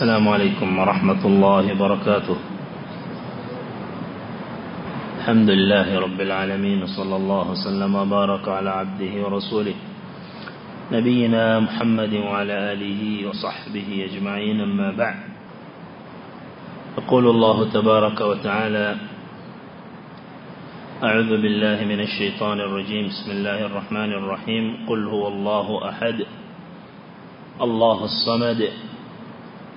السلام عليكم ورحمة الله وبركاته. الحمد لله رب العالمين صلى الله وسلم وبارك على عبده ورسوله نبينا محمد وعلى آله وصحبه أجمعين أما بعد. يقول الله تبارك وتعالى أعوذ بالله من الشيطان الرجيم بسم الله الرحمن الرحيم قل هو الله أحد الله الصمد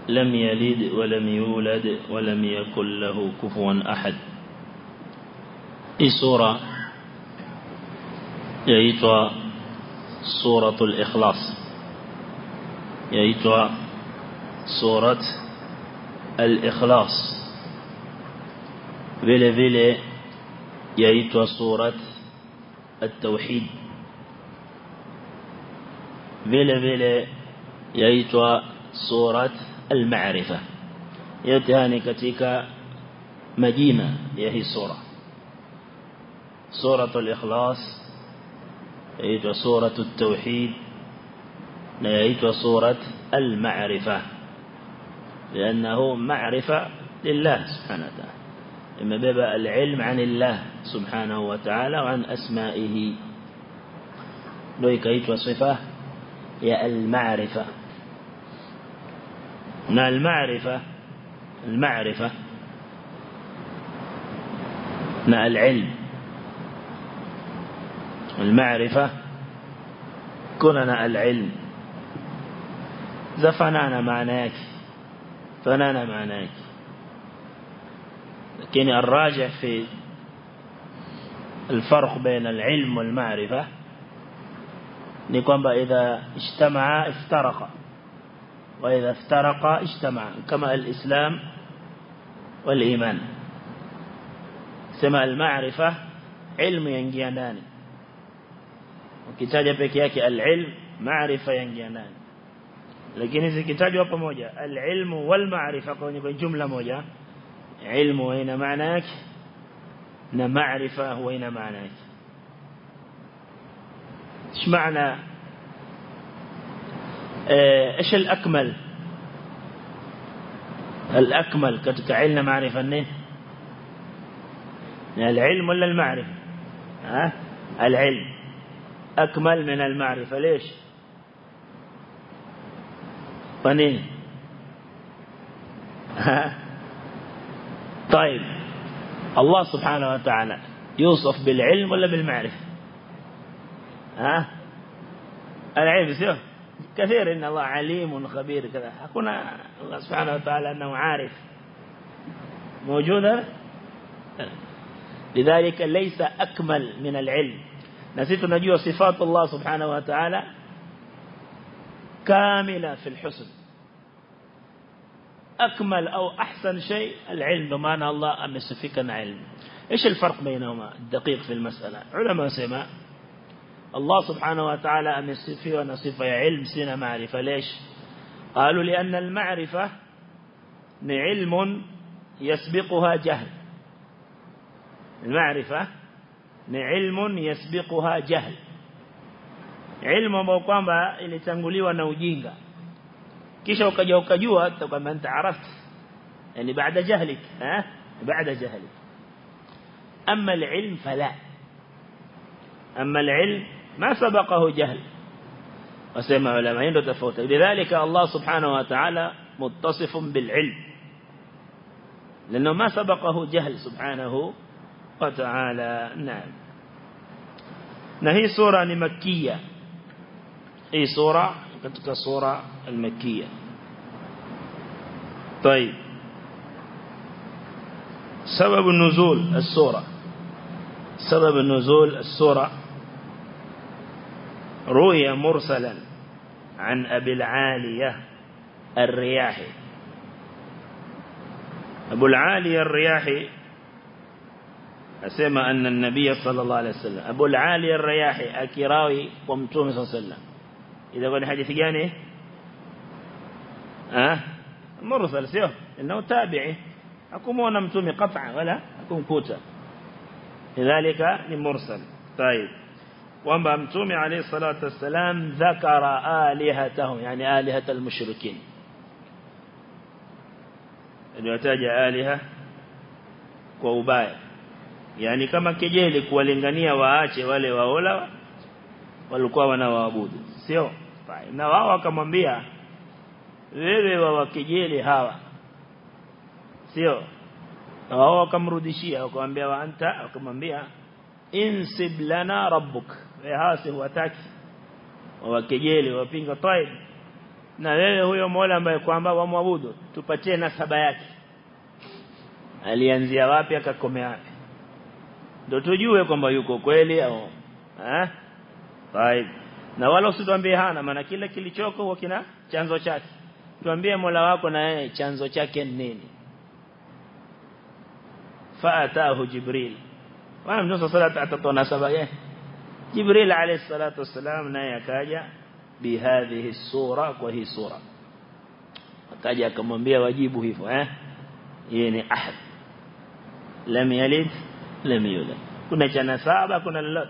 لم يلد ولم يولد ولم يكن له كفوا أحد. إي سورة يأيتها سورة الإخلاص يأيتها سورة الإخلاص فيلي فيلي يأيتها سورة التوحيد فيلي فيلي يأيتها سورة التوحيد ni katika majina ya hii sura سورة الإخلاص يأتي سورة التوحيد يأتي سورة المعرفة. لأنه معرفة لله سبحانه وتعالى. إما بيبقى العلم عن الله سبحانه وتعالى وعن أسمائه. لويك يأتي صفة يا المعرفة. نا المعرفة؟ المعرفة. العلم؟ المعرفة. كننا العلم. زفنانا معناك. فنانا معناك. لكن الراجح في الفرق بين العلم والمعرفة نقوم إذا اجتمع افترق. وإذا افترقا اجتمعا كما الإسلام والإيمان. سما المعرفة علم ينجيانان. وكتاجة بكياك العلم معرفة ينجيانان. لكن إذا كتاجة بموجة العلم والمعرفة قولني بجملة موجة. علم وين معناك؟ نمعرفة وين معناك؟ ما معنى إيش الأكمل؟ الأكمل ketika علم معرفة nini العلم ولا المعرفة؟ ها؟ العلم. أكمل من المعرفة ليش؟ فنين طيب. الله سبحانه وتعالى يوصف بالعلم ولا بالمعرفة؟ ها؟ العلم سيو كثير إن الله عليم خبير كذا. هكونا الله سبحانه وتعالى أنه عارف. موجودة؟ لذلك ليس أكمل من العلم. sifatu Allah subhanahu wa ta'ala kamila fi alhusn akmal au ahsan shay alilm bmaana Allah amesifika na ilmu إيش الفرق بينهما؟ الدقيق في المسألة. علماء سماء. الله سبحانه وتعالى امسفيه وأنا صفه علم سينا معرفة. ليش؟ قالوا لأن المعرفة علم يسبقها جهل. المعرفة علم يسبقها جهل. علم ambao kwamba ilitanguliwa na ujinga. Kisha ukaja ukajua kwamba أنت عرفت. يعني بعد جهلك ها؟ بعد جهلك. أما العلم فلا. أما العلم jahl wasema ulama ndio tofauti lidhalika Allah subhanahu wa ta'ala muttasifun bil ilm لأنه ما سبقه جهل سبحانه وتعالى. نعم. نهي سورة مكية هي سورة؟ كتك سورة المكية. طيب. سبب النزول السورة. سبب النزول السورة روي مرسلا عن أبي العالية الرياحي. أبو العالية الرياحي أسمى أن النبي صلى الله عليه وسلم. أبو العالية الرياحي أكراوي ومتومي صلى الله عليه وسلم. إذا قلت حديث جاني ها؟ مرسل سيوه إنه تابعي. أكون متومي قطعا ولا؟ أكون كوتا لذلك لمرسل. طيب. Kwamba mtume alayhi salatu wasalam dhakara alihatahum yani alihatal mushrikin aliwataja aliha kwa ubaya yani kama kejeli kuwalingania waache wale waola walikuwa wanawaabudu sio na wao wakamwambia wewe wawakejeli hawa sio wao wakamrudishia wakamwambia wa anta wakamwambia insib lana rabbuk wewe hawa si wataki wawakejeli wapinga taib na wewe huyo Mola ambaye kwamba wamwabudu tupatie nasaba yake. Alianzia wapi akakomea wapi? Ndio tujue kwamba yuko kweli au eh taib na wala usitwambie hana maana kila kilichoko huwa kina chanzo chake. Tuambie Mola wako na yeye chanzo chake ni nini. Faatahu jibril. Wala mtume sallallahu atatona sababu yake جبريل عليه الصلاه والسلام ناي اكاجا بهذه الصورة وهي صوره اكاجا كممبيه واجبو هيفو ها يعني احد لم يلد لم يولد كنا جنا سبعه كنا لوت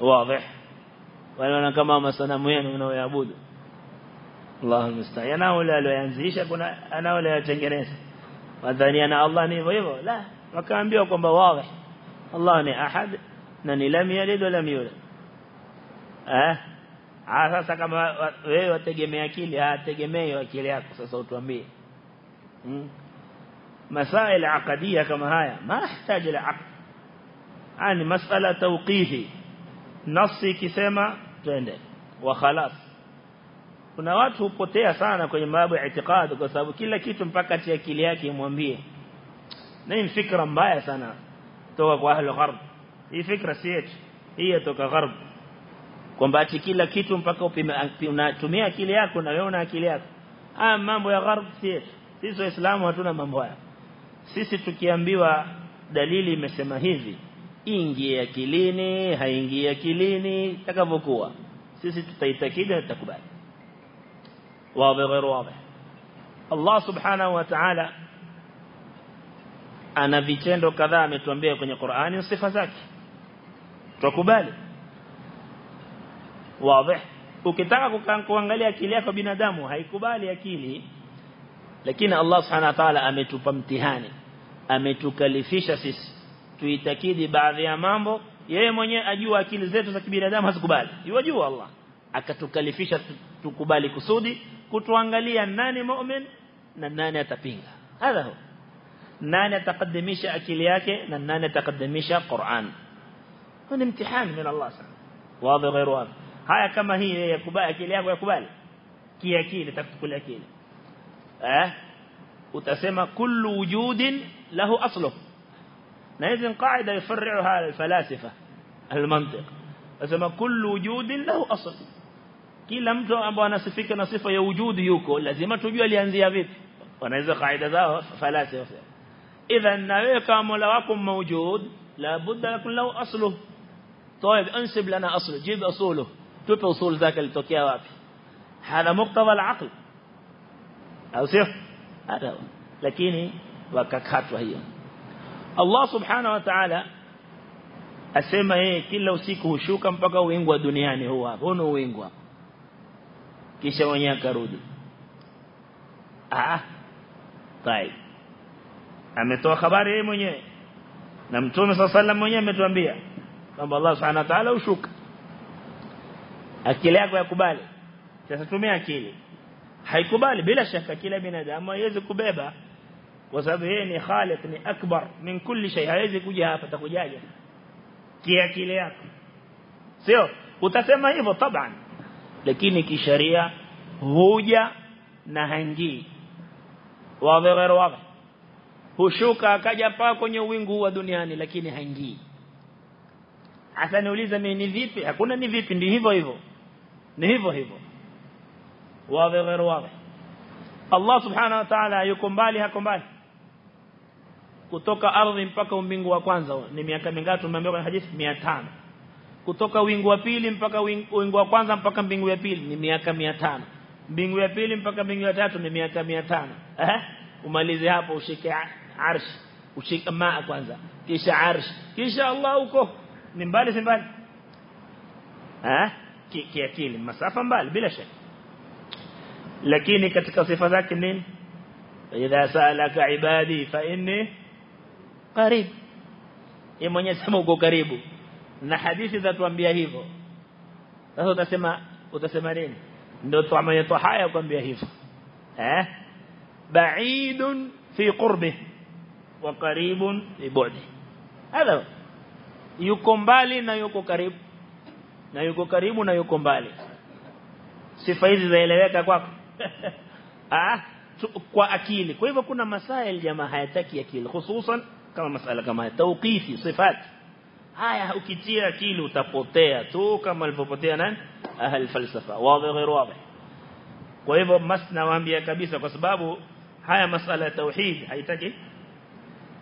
واضح وأنا كما مسنم ينو يعبد الله المستعان ولا لو ينزيش كنا أنا ولا يتجنس وذاني أنا الله ني هو لا وكان بيو كما واضح الله ني احد na ni lam yalid wa lam yulad eh sasa kama wewe wategemea akili hategemei akili yako sasa utuambie masail aqadiyya kama haya ma yahitaji al-aqd ani masala tawqifi nafsi ikisema twende wa khalas kuna watu hupotea sana kwenye mambo ya itikadi kwa sababu kila kitu mpaka ati akili yake imwambie na hii fikra mbaya sana toka kwa ahli gharb hii fikra si yetu hii toka gharb kwamba ati kila kitu mpaka unatumia akili yako na wewe una akili yako ah mambo ya gharb si yetu sisi waislamu hatuna mambo haya sisi tukiambiwa dalili imesema hivi ingie akilini haingii akilini takavyokuwa sisi tutaitakidi na tutakubali wazi غير واضح Allah subhanahu wa ta'ala ana vitendo kadhaa ametuambia kwenye Qur'ani sifa zake Tukubali wazi ukitaka kuangalia akili yako binadamu haikubali akili lakini Allah subhanahu wa ta'ala ametupa mtihani ametukalifisha sisi tuitakidi baadhi ya mambo yeye mwenyewe ajua akili zetu za kibinadamu hazikubali yajua Allah akatukalifisha tukubali kusudi kutuangalia nani mu'min na nani atapinga hadha nani atakaddimisha akili yake na nani atakaddimisha Qur'an ni mtihani min Allah sana wazi غير wazi haya kama hii yakubali akili yako yakubali kiakili takukulia akili eh utasema kullu wujudin lahu asluhu na hizi qaida yafarruha alfalasifa almantiq asema kullu wujudin lahu asl kila mtu ambaye anasifika na sifa ya wujudi yuko lazima tujue alianzia vipi wanaweza kaida zao falasifa idhan na wewe kama mola wako mawjud lahu asluhu طيب انسب لنا اصله. جيب اصوله. توب اصول ذاك اللي توكيا وافي هذا مقتضى العقل. أو سيف هذا هو. لكني وكخات وهي. الله سبحانه وتعالى اسمع إيه؟ كل وسيك كم بقى وينغوا دنياني هو. هونو وينغوا كيشا ونيا كرودي آه. طيب. ametoa habari yeye mwenyewe na mtume sallallahu alayhi wasallam mwenyewe ametuambia kwamba Allah subhanahu wa ta'ala ushuka akili yako yakubali sasa tumia akili haikubali bila shaka kila binadamu haiwezi kubeba kwa sababu yeye ni khaliq ni akbar min kulli shay haiwezi kuja hapa takujaje kiakili yako sio utasema hivyo taban lakini kisharia huja na haingii غير wazi hushuka akaja paa kwenye wingu wa duniani lakini haingii hasa niuliza mimi ni vipi hakuna ni vipi ndio hivyo hivyo ni hivyo hivyo wazi غير wazi Allah subhanahu wa ta'ala yuko mbali hako mbali kutoka ardhi mpaka umbingu wa kwanza ni miaka mingapi tumeambiwa kwenye hadithi 500 kutoka wingu wa pili mpaka wingu wa kwanza mpaka mbingu ya pili ni miaka 500 mbingu ya pili mpaka mbingu ya tatu ni miaka 500 eh umalize hapo ushike arsh ushike maa kwanza kisha arsh kisha Allah uko ni mbali si mbali eh kiakili masafa mbali bila shaka lakini katika sifa zake nini idha sa'alaka ibadi fa inni qarib yeye mwenyewe sema uko karibu na hadithi zatuambia hivyo sasa utasema utasema nini ndio tuamanye haya kwambia hivyo eh qurbi wa qaribun li bu'di hada yuko mbali na yuko karibu na yuko karibu na yuko mbali sifa hizi zaeleweka kwako ah kwa akili kwa hivyo kuna masail jamaa hayataki akili hususan kama masala kama tawqifi sifat haya ukitia akili utapotea tu kama alipopotea nani ahli falsafa wazi غير wazi kwa hivyo masna waambia kabisa kwa sababu haya masala ya tauhid haitaki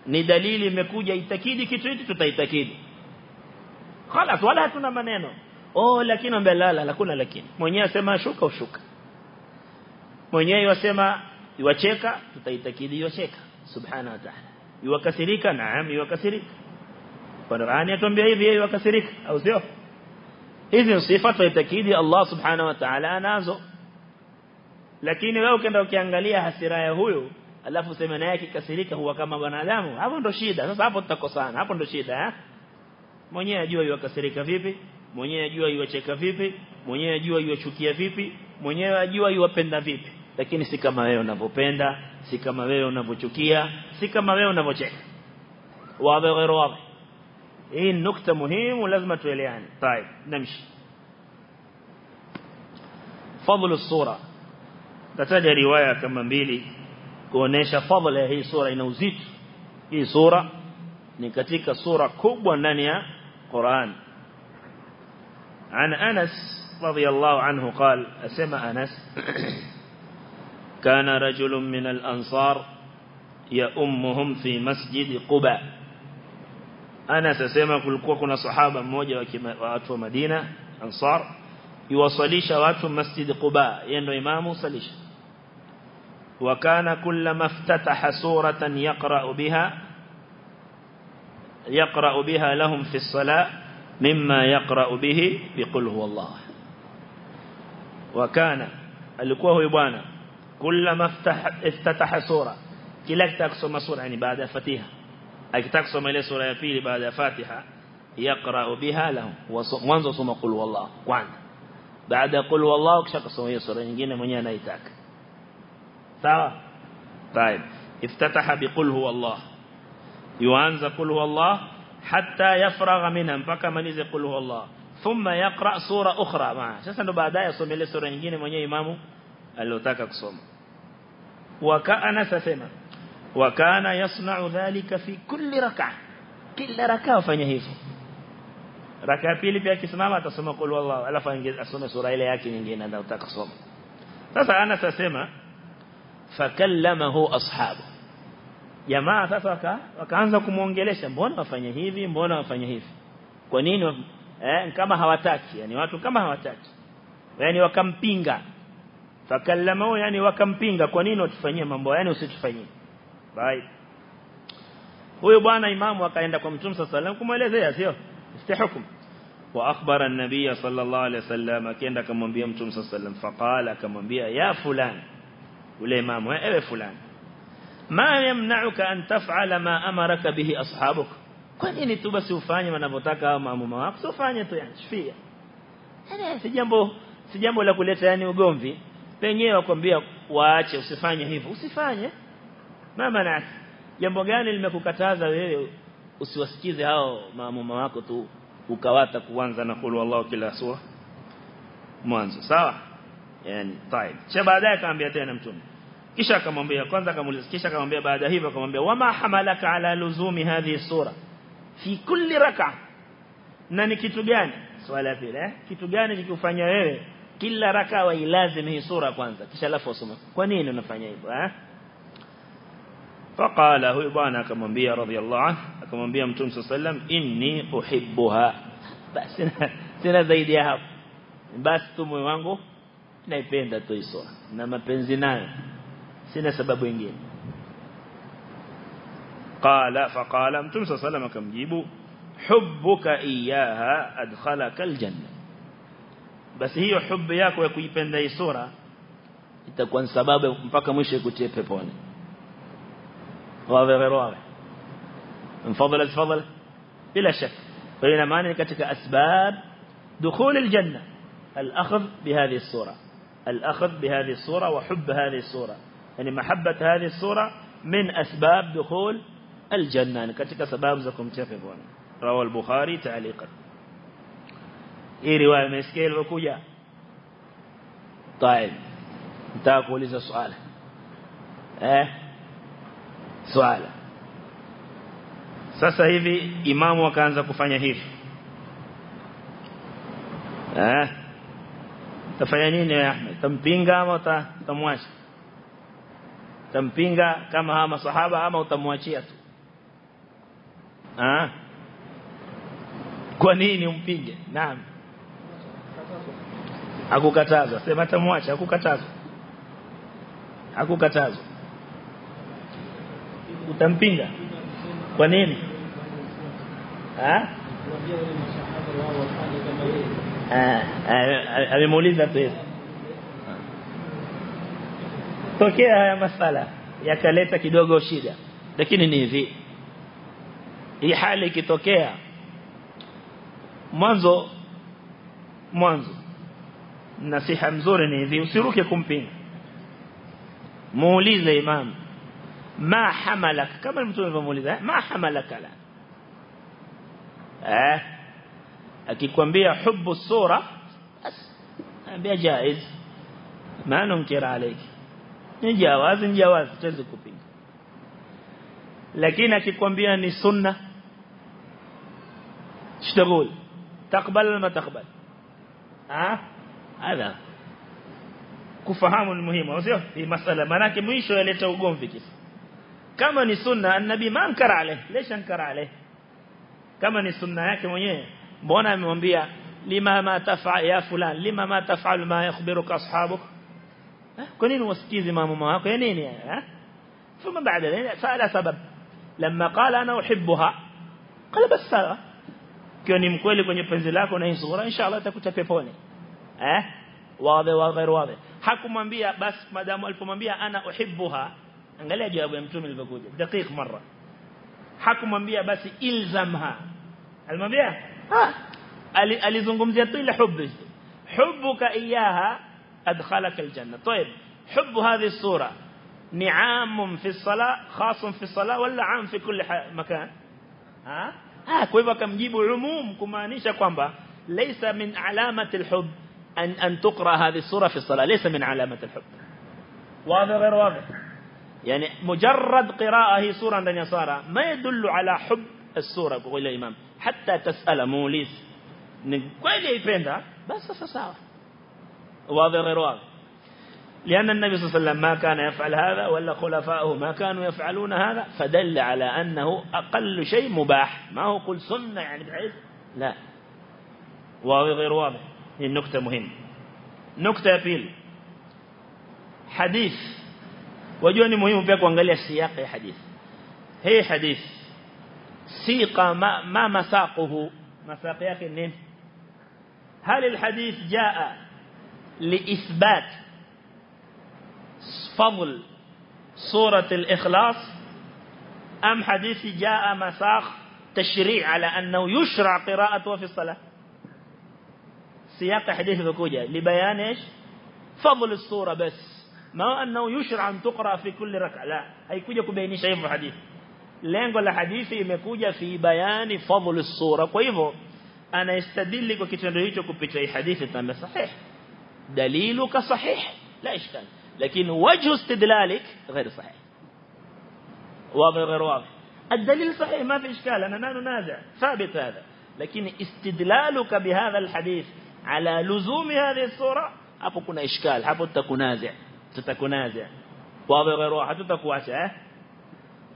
ni dalili imekuja itakidi kitu hiki tutaitakidi خلاص wala hatuna maneno oh lakini ambe lala hakuna lakini mwenyewe asema shuka ushuka mwenyewe yasema iwacheka tutaitakidi iwacheka subhanahu wa ta'ala iwakasirika naam iwakasirika Qur'ani atuambia hivi yeye iwakasirika au sio hizi sifa tutaitakidi Allah subhanahu wa ta'ala anazo lakini wewe ukienda ukiangalia hasira ya huyu alafu sema naye akikasirika huwa kama wanadamu hapo ndo shida sasa hapo tutakosana hapo ndo shida eh mwenyewe ajua yuwakasirika vipi mwenyewe ajua yuwacheka vipi mwenyewe ajua yuwachukia vipi mwenyewe ajua yuwapenda vipi lakini si kama wewe unavyopenda si kama wewe unavyochukia si kama wewe unavyocheka wazi غير wazi hii nukta muhimu lazima tueleane طيب نمشي فضل الصوره tataja riwaya kama mbili kuonesha fadhila ya hii sura ina uzito hii sura ni katika sura kubwa ndani ya Qur'an عن أنس رضي الله عنه قال أسمى أنس. كان رجل من الأنصار يأمهم في مسجد قباء. أنس أسمى كل كنا صحابة موجة وأتوا مدينة أنصار يوصليش وأتوا مسجد قباء. ينو إمامه صليش. وكان كلما افتتح سورة يقرأ بها يقرأ بها لهم في الصلاة مما يقرأ به بقل هو الله. وكان الكوه يبانا كلما افتح افتتح سورة. كلا تقسم سورة يعني بعد فتيها أي تقسم إلى سورة يفيل بعد فاتحة يقرأ بها لهم. وانظر ثم قل هو الله. وان. بعد قل هو والله كشك سوية سورة. يعني ينجينا من ينايتك طيب. افتتح بقل هو الله. Yuanza qul huwallah hatta yafragha minha mpaka malize qul huwallah thumma yaqra sura ukhra ma sasa ndo baadaye asome ile sura nyingine mwenyewe imamu aliyotaka kusoma wa kana sasema wa kana yasna'u dhalika fi kulli rak'ah kila rak'a afanya hivyo rak'a pili pia akisimama atasoma qul huwallah alafu asome sura ile yake nyingine anayotaka kusoma sasa ana sasema fakallamahu ashabu jamaa sasa waka, wakaanza kumuongelesha mbona wafanya hivi? Mbona wafanye hivi? Kwa nini eh, kama hawataki yani watu kama hawataki. Yani wakampinga. Fakallamao yani wakampinga. Kwa nini watufanyie mambo yani usitufanyie. Bye. Huyo bwana imamu akaenda kwa mtume sallallahu alayhi kumuelezea sio? Istihukum wa akhbara an-nabiy sallallahu alayhi wasallam akaenda kumwambia mtume sallallahu alayhi faqala akamwambia ya fulani ule imamu ewe fulani ma yamna'uka an taf'ala ma amaraka bihi ashabuk kwa nini tu basi ufanye wanavyotaka maamuma wako ufanye tu yani shifia yani si jambo si jambo la kuleta yani ugomvi penyewe wakwambia waache usifanye hivyo usifanye mama na jambo gani limekukataza wewe usiwasikize hao maamuma wako tu ukawata kuanza na kulu Allah kila sura mwanzo sawa yani طيب cha baadaye akaambia tena mtume Kisha akamwambia kwanza akamuuliza kisha akamwambia baada hivyo akamwambia wama hamalaka ala luzumi hadhihi sura fi kulli rak'a na ni kitu gani swala pili eh kitu gani kikufanya wewe kila raka wa ilazim hii sura kwanza kisha alafu usome kwa nini unafanya hivyo eh faqala huyu bwana akamwambia radhiallahu anhu akamwambia mtume sallam inni uhibbuha basi sina zaidi ya hapo basi tu moyo wangu naipenda tu hii sura na mapenzi nayo sina sababu nyingine qala faqala mtume sallam akamjibu hubbuka iyaha adkhalaka aljanna basi hiyo hubu yako ya kuipenda hii sura itakuwa ni sababu mpaka mwisho ikutie peponi واضح غير واضح انفضل فضل بلا شك فإن معنى كتك أسباب دخول الجنة الأخذ بهذه الصورة الأخذ بهذه الصورة وحب هذه الصورة يعني محبة هذه الصورة من أسباب دخول الجنة. يعني كتك سباب زكم تفضون روى البخاري تعليقا. إيه رواية مسكيل وكوجا طيب تاكل إذا سؤال. sasa hivi imamu akaanza kufanya hivi eh tafanya nini ya Ahmed tampinga ama utamwacha tampinga kama hawa masahaba ama utamwachia tu ah kwa nini umpinge naam hakukatazwa sema tamwacha hakukatazwa hakukatazwa utampinga kwa nini ah amemuuliza tu tokea haya masala yakaleta kidogo shida lakini ni hivi hii hali ikitokea mwanzo mwanzo nasiha mzuri ni hivi usiruke kumpinga muulize imam ma hamalak kama mtu alivyomuuliza ma hamalaka la eh akikwambia hubu sura ambia jaiz ma nunkir alayki ni jawazi ni jawazi tuweze kupinga lakini akikwambia ni sunna تقبل ولا ما تقبل ها هذا kufahamu ni muhimu sio hii masala manake mwisho yaleta ugomvi kisa kama ni sunna annabi ma ankara alayhi lesh ankara alayhi kama ni sunna yake mwenyewe mbona amemwambia lima ma taf'a ya fulan lima ma taf'al ma yakhbiruka ashabuk كوني نوسكيز ماموما ها؟ ثم بعد سأل سبب. لما قال أنا أحبها قال بس كوني مكويل كوني بنزلاك ونهي صغورة إن شاء الله تكوتا بيبوني واضح وغير واضح. حكم منبيا بس مدام ألف منبيا أنا أحبها. أنقل يجي أبو يمتوم البقود. دقيق مرة. حكم منبيا بس إلزمها. المنبيا ها؟ ألي زنقم زيطي لحبه حبك إياها أدخلك الجنة. طيب حب هذه الصورة نعام في الصلاة خاص في الصلاة ولا عام في كل مكان؟ ها؟ آه، ها كويبا كم جيب عموم كمانيشا كوانبا ليس من علامة الحب أن, أن تقرأ هذه الصورة في الصلاة ليس من علامة الحب. واضح غير واضح؟ يعني مجرد قراءة هي صورة نصارى ما يدل على حب الصورة بقول الإمام. حتى تسأل موليس. نقول يبين بس بس سوا واضح غير واضح. لأن النبي صلى الله عليه وسلم ما كان يفعل هذا ولا خلفاؤه ما كانوا يفعلون هذا فدل على أنه أقل شيء مباح. ما هو قل سنة يعني بحيث؟ لا. واضح غير واضح. هي النكتة مهمة. نكتة بيل حديث. وجوني مهم pia kuangalia siyaq ya hadith hii siqa ma ma masaquhu masaq yake nini هل الحديث جاء لإثبات فضل سورة الإخلاص أم حديث جاء مساق تشريع على أنه يشرع قراءته في الصلاة؟ سياق حديث بكوجة لبيان إيش؟ فضل السورة بس. ما أنه يشرع أن تقرأ في كل ركعة؟ لا. هيكوجة كبيني شيء في الحديث. lengo la hadithi imekuja fi bayani fadhlu sura kwa hivyo anaistadili kwa kitendo hicho kupitia hadithi tamba sahih دليلك صحيح. لا إشكال. لكن وجه استدلالك غير صحيح. واضح غير واضح؟ الدليل صحيح ما في إشكال. أنا ما ننازع. ثابت هذا. لكن استدلالك بهذا الحديث على لزوم هذه الصورة أبو كنا إشكال. أبو تكنازع نازع. واضح غير واضح؟ تتكواشع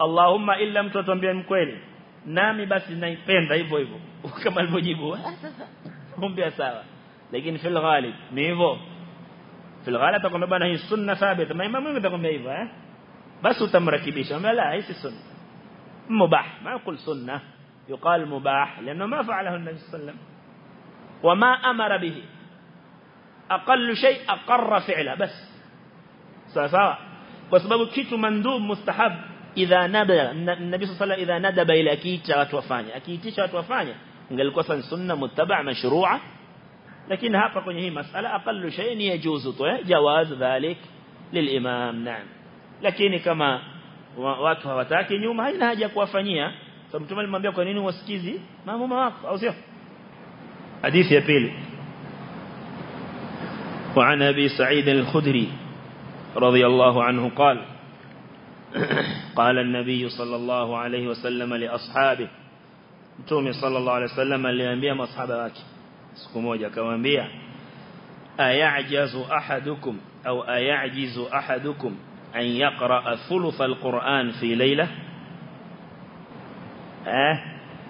اللهم إن لم تتم بين مكويلي نامي بس نايفين ذا يبو يبو وكما البجيبو هم بيساوه lakini fil ghalib ni hivyo في الغالب تقول بنا هي السنة ثابتة. ما إمام يقول تقول بيها بس تمركبيش ما لا هي السنة. مباح. ما يقول سنة يقال مباح لأنه ما فعله النبي صلى الله عليه وسلم. وما أمر به. أقل شيء أقر فعله بس. سواء سواء. وسبب كيتو مندوب مستحب. idha nada nabii sallallahu idha nadaba ile akiita watu wafanye akiitisha watu wafanye ingelikuwa sunna muttaba' mashru'a lakini hapa kwenye hii masala aqallu shay ni yajuzu tu jawaz dhalik lilimam naam lakini kama watu hawataki nyuma haina haja kuwafanyia sababu mtume alimwambia kwa nini wasikizi maamuma wako au sio hadithi ya pili وعن أبي سعيد الخدري رضي الله عنه قال قال النبي صلى الله عليه وسلم لأصحابه متومي صلى الله عليه وسلم masahaba wake siku moja akamwambia ayajazu ahadukum au ayajizu ahadukum an yaqra thuluth alquran fi layla eh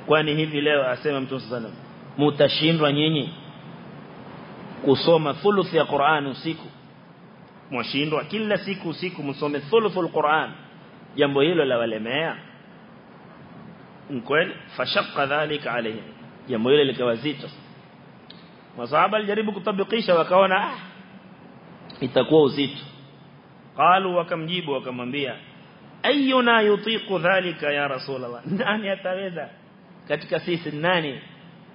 kwani hivi leo asema mtume sallallahu mutashindwa nyinyi kusoma thuluth ya Qur'an usiku mwashindwa kila siku usiku msome thuluthul Qur'an jambo hilo la walemea kweli fashaqqa dhalika alayhim jambo hilo likawa zito masahaba alijaribu kutabikisha wakaona ah itakuwa uzito qalu wakamjibu wakamwambia ayuna yutiqu dhalika ya rasulullah nani ataweza katika sisi nani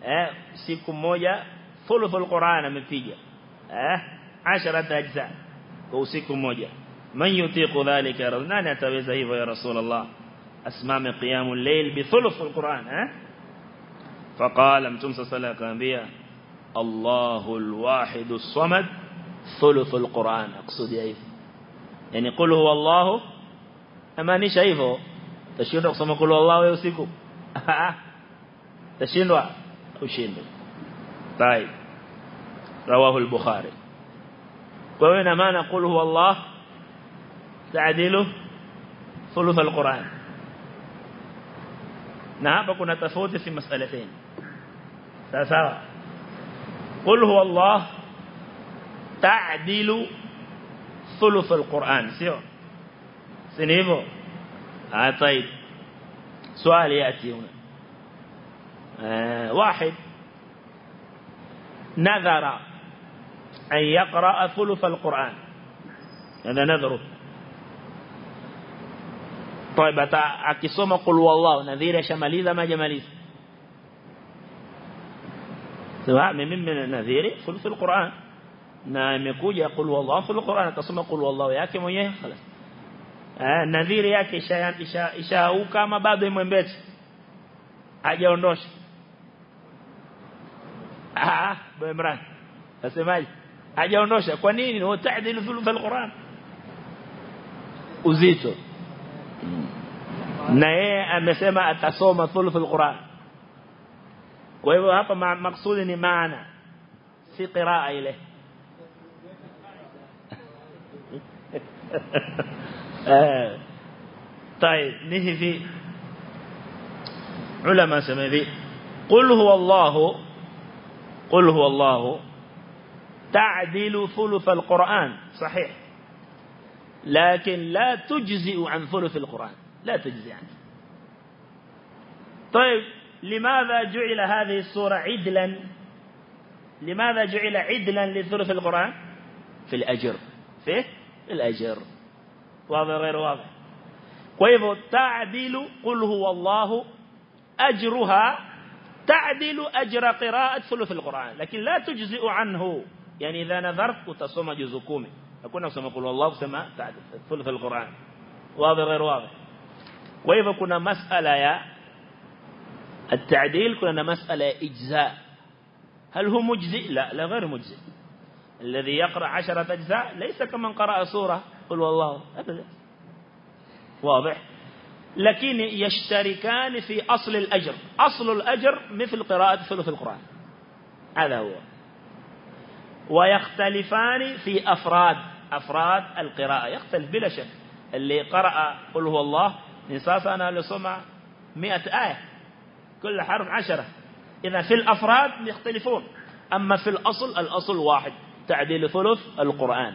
eh siku moja thuluthul Qur'an amepiga eh 10 ajza kwa usiku mmoja man yutiqu dhalika nani ataweza hivyo ya rasulullah asimame qiyamul layl bi thuluthul Qur'an eh صلى الله عليه وسلم akamwambia الله الواحد الصمد ثلث القرآن. أقصد يا ايفو يعني قل هو الله أما نيش ايفو تشينوا قسم قل هو الله ويوسيكو. تشينوا وشينوا طيب. رواه البخاري. قوين أمان قل هو الله. تعديله ثلث القرآن. نعم بكنا تفوت في مسألتين. سأسرى قل هو الله تعدل ثلث القرآن. سيو. سينيفو آه، طيب. سؤال يأتي هنا. آه، واحد. نذر أن يقرأ ثلث القرآن. هذا نذره طيب اتا اكسوم قل هو الله. نذير شماليزا ما جماليزا سواء من من النذير قل في القرآن. نعم، نا يمكوجا قل والله في القرآن تسمى قل والله ياك مويه خلاص. آه، النذير ياك إشاء إشاء إشاء أو كما بعد يمبت آه، آه، أجي أندوش آه بإمران أسمعي أجي. أندوش قنين هو تعدل في في القرآن. وزيته نا نعم، أمسمى أتصوم في القرآن. Kwa hivyo hapa maksudi ni maana si qiraa ile. طيب نهي في علماء سمذي قل هو الله قل هو الله تعدل ثلث القرآن صحيح لكن لا تجزئ عن ثلث القرآن لا تجزئ عنه طيب لماذا جعل هذه السورة عدلا؟ لماذا جعل عدلا لثلث القرآن؟ في الأجر. في؟ الأجر. واضح غير واضح؟ كيف تعدل؟ قل هو الله. أجرها تعدل أجر قراءة ثلث القرآن لكن لا تجزئ عنه. يعني إذا نظرت وتصوم جزء كومي أكون أسمى قل الله سمى تعدل ثلث القرآن. واضح غير واضح؟ وإذا كنا مسألة يا التعديل كنا مسألة إجزاء. هل هو مجزئ؟ لا لا غير مجزئ. الذي يقرأ عشرة أجزاء ليس كمن قرأ سورة. قل والله أبدا. واضح؟ لكن يشتركان في أصل الأجر. أصل الأجر مثل قراءة ثلث القرآن. هذا هو. ويختلفان في أفراد. أفراد القراءة. يختلف بلا شك. اللي قرأ قل هو الله نصاص أنا لسمع مئة آية. كل حرف عشرة. إذا في الأفراد يختلفون. أما في الأصل الأصل واحد تعديل ثلث القرآن.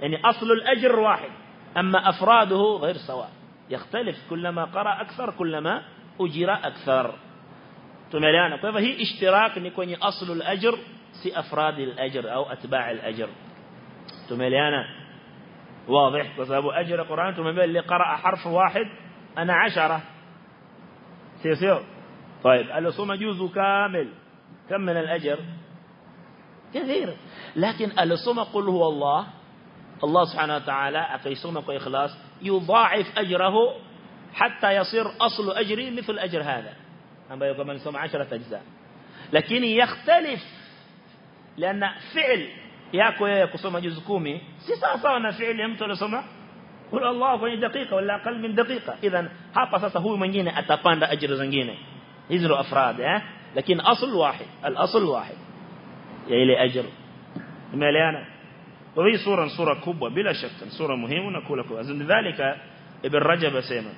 يعني أصل الأجر واحد أما أفراده غير سواء. يختلف كلما قرأ أكثر كلما أجر أكثر. تمليانا كيف هي اشتراك نكوني أصل الأجر سي أفراد الأجر أو أتباع الأجر. تمليانا واضح. وسبب أجر القرآن تمليانا اللي قرأ حرف واحد 10 sio sio طيب الصوم جزء كامل. كم من الأجر؟ كثير. لكن الصوم قل هو الله الله سبحانه وتعالى أقي صومك وإخلاص يضاعف أجره حتى يصير أصل أجري مثل أجر هذا. أما يقول من صوم عشرة أجزاء. لكن يختلف لأن فعل ياكو ياكو صوم جزء كومي. سيسا صونا فعل يمتو لصومه قل الله في دقيقة ولا أقل من دقيقة. اذا هابا ساسا هو من جينة أتباند أجر زنجينة هذرو أفراد ها؟ لكن أصل واحد الأصل واحد. يعني إلى أجر. ماليانا وهي صورة صورة كبوة بلا شك صورة مهمة نقولها كذا لذلك ابن رجب سيما.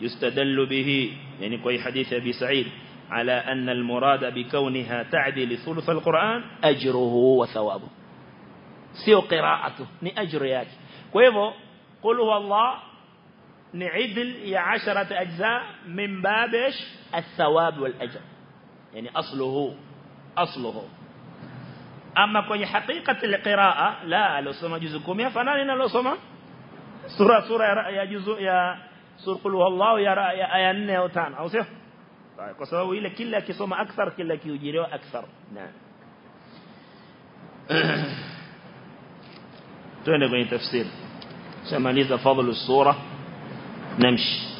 يستدل به يعني كوي حديث أبي سعيد على أن المراد بكونها تعدي لثلث القرآن أجره وثوابه. سوى قراءته نأجر ياك. كيف قل هو الله نعدل يا عشرة أجزاء من بابش الثواب والأجر. يعني أصله أصله. أما كوني حقيقة القراءة لا لو سمى جزكم يا فنانين لو سمى سورة سورة يا جزء يا سورة قلوه الله يا يا أيان يا أوتان. أو سيح طيب قصوا إلى كلا كسوم أكثر كلا كيجيروا أكثر. نعم. تويني قوني تفسير. شماليزة فضل السورة. Namshi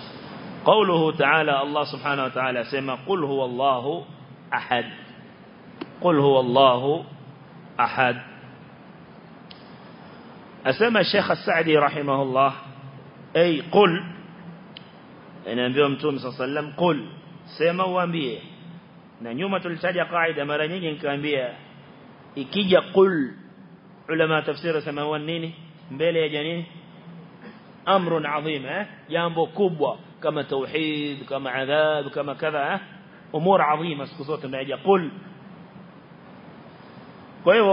قوله تعالى الله سبحانه وتعالى سما قل هو الله أحد. قل هو الله أحد. أسمى الشيخ السعدي رحمه الله أي قل. أنا أنبيهم توم صلى الله عليه وسلم قل. سما وأنبيه. Na nyuma tulitaja kaida mara nyingi nikaambia ikija qul. Ulama tafsiri sema nini? Mbele ya janini? أمر عظيم يامبو كبوة كما توحيد كما عذاب كما كذا أمور عظيمة سكسوت النعجة قل. كيف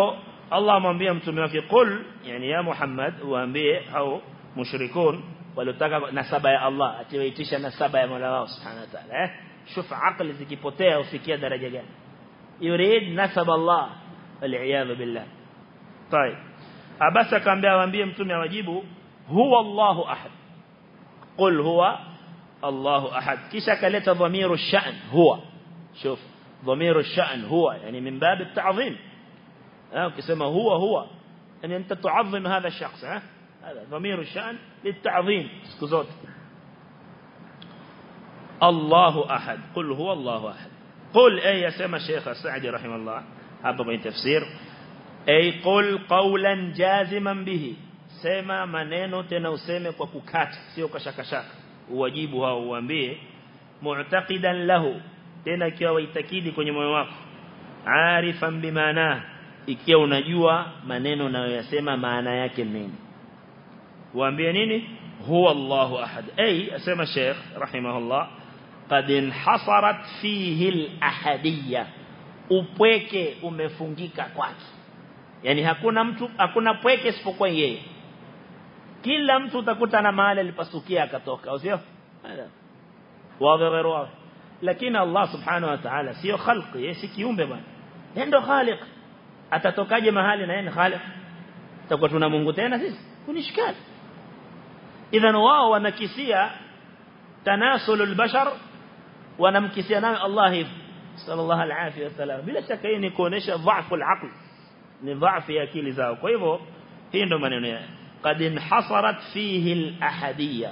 الله من بيهم تمنا في قل. يعني يا محمد وان بيه أو مشركون ولتقى نسبة يا الله. أتويتش نسبة يا مولا سبحانه وتعالى شوف عقل ذكي بطيه وفكية درجة جان. يريد نسب الله العياذ بالله. طيب. أبسا كان بيهم تمنا وجيبوا. Huwa Allahu ahad qul huwa Allahu ahad kisha kaleta dhamiru sha'n huwa شوف ضمير الشأن هو يعني من باب التعظيم. ukisema huwa huwa yani أنت تعظم هذا الشخص ها؟ هذا ضمير الشأن للتعظيم. zote الله أحد. قل هو الله أحد. قل أي يسمى الشيخ السعدي رحمه الله؟ هذا من تفسير؟ أي قل قولا جازما به. Sema maneno tena useme kwa kukata sio kwa shakashaka. Uwajibu hao uambie mu'taqidan lahu tena ikiwa waitakidi kwenye moyo wako. Arifan bimaana ikiwa unajua maneno unayoyasema maana yake nini. Uambie nini? Huwa Allahu ahad. Ay asema Sheikh rahimahullah qad inhasarat fihi al-ahadiyya. Upweke umefungika kwake. Yani hakuna mtu hakuna pweke isipokuwa yeye kila mtu utakuta na mahali alipasukia akatoka sio wazi wazi lakini Allah subhanahu wa ta'ala sio khalqi yeye si kiumbe bwana yeye ndo khaliq atatokaje mahali na yeye ni khaliq tutakuwa tuna Mungu tena sisi kunishikali idhan wao wanakisia tanasulul bashar wanamkisia nayo Allah hivi sallallahu alaihi wasallam bila shaka hii ni kuonesha dhaifu al-aql ni dhaifu ya akili zao kwa hivyo hii ndo maneno yake qad inhasarat fihi al-ahadiyya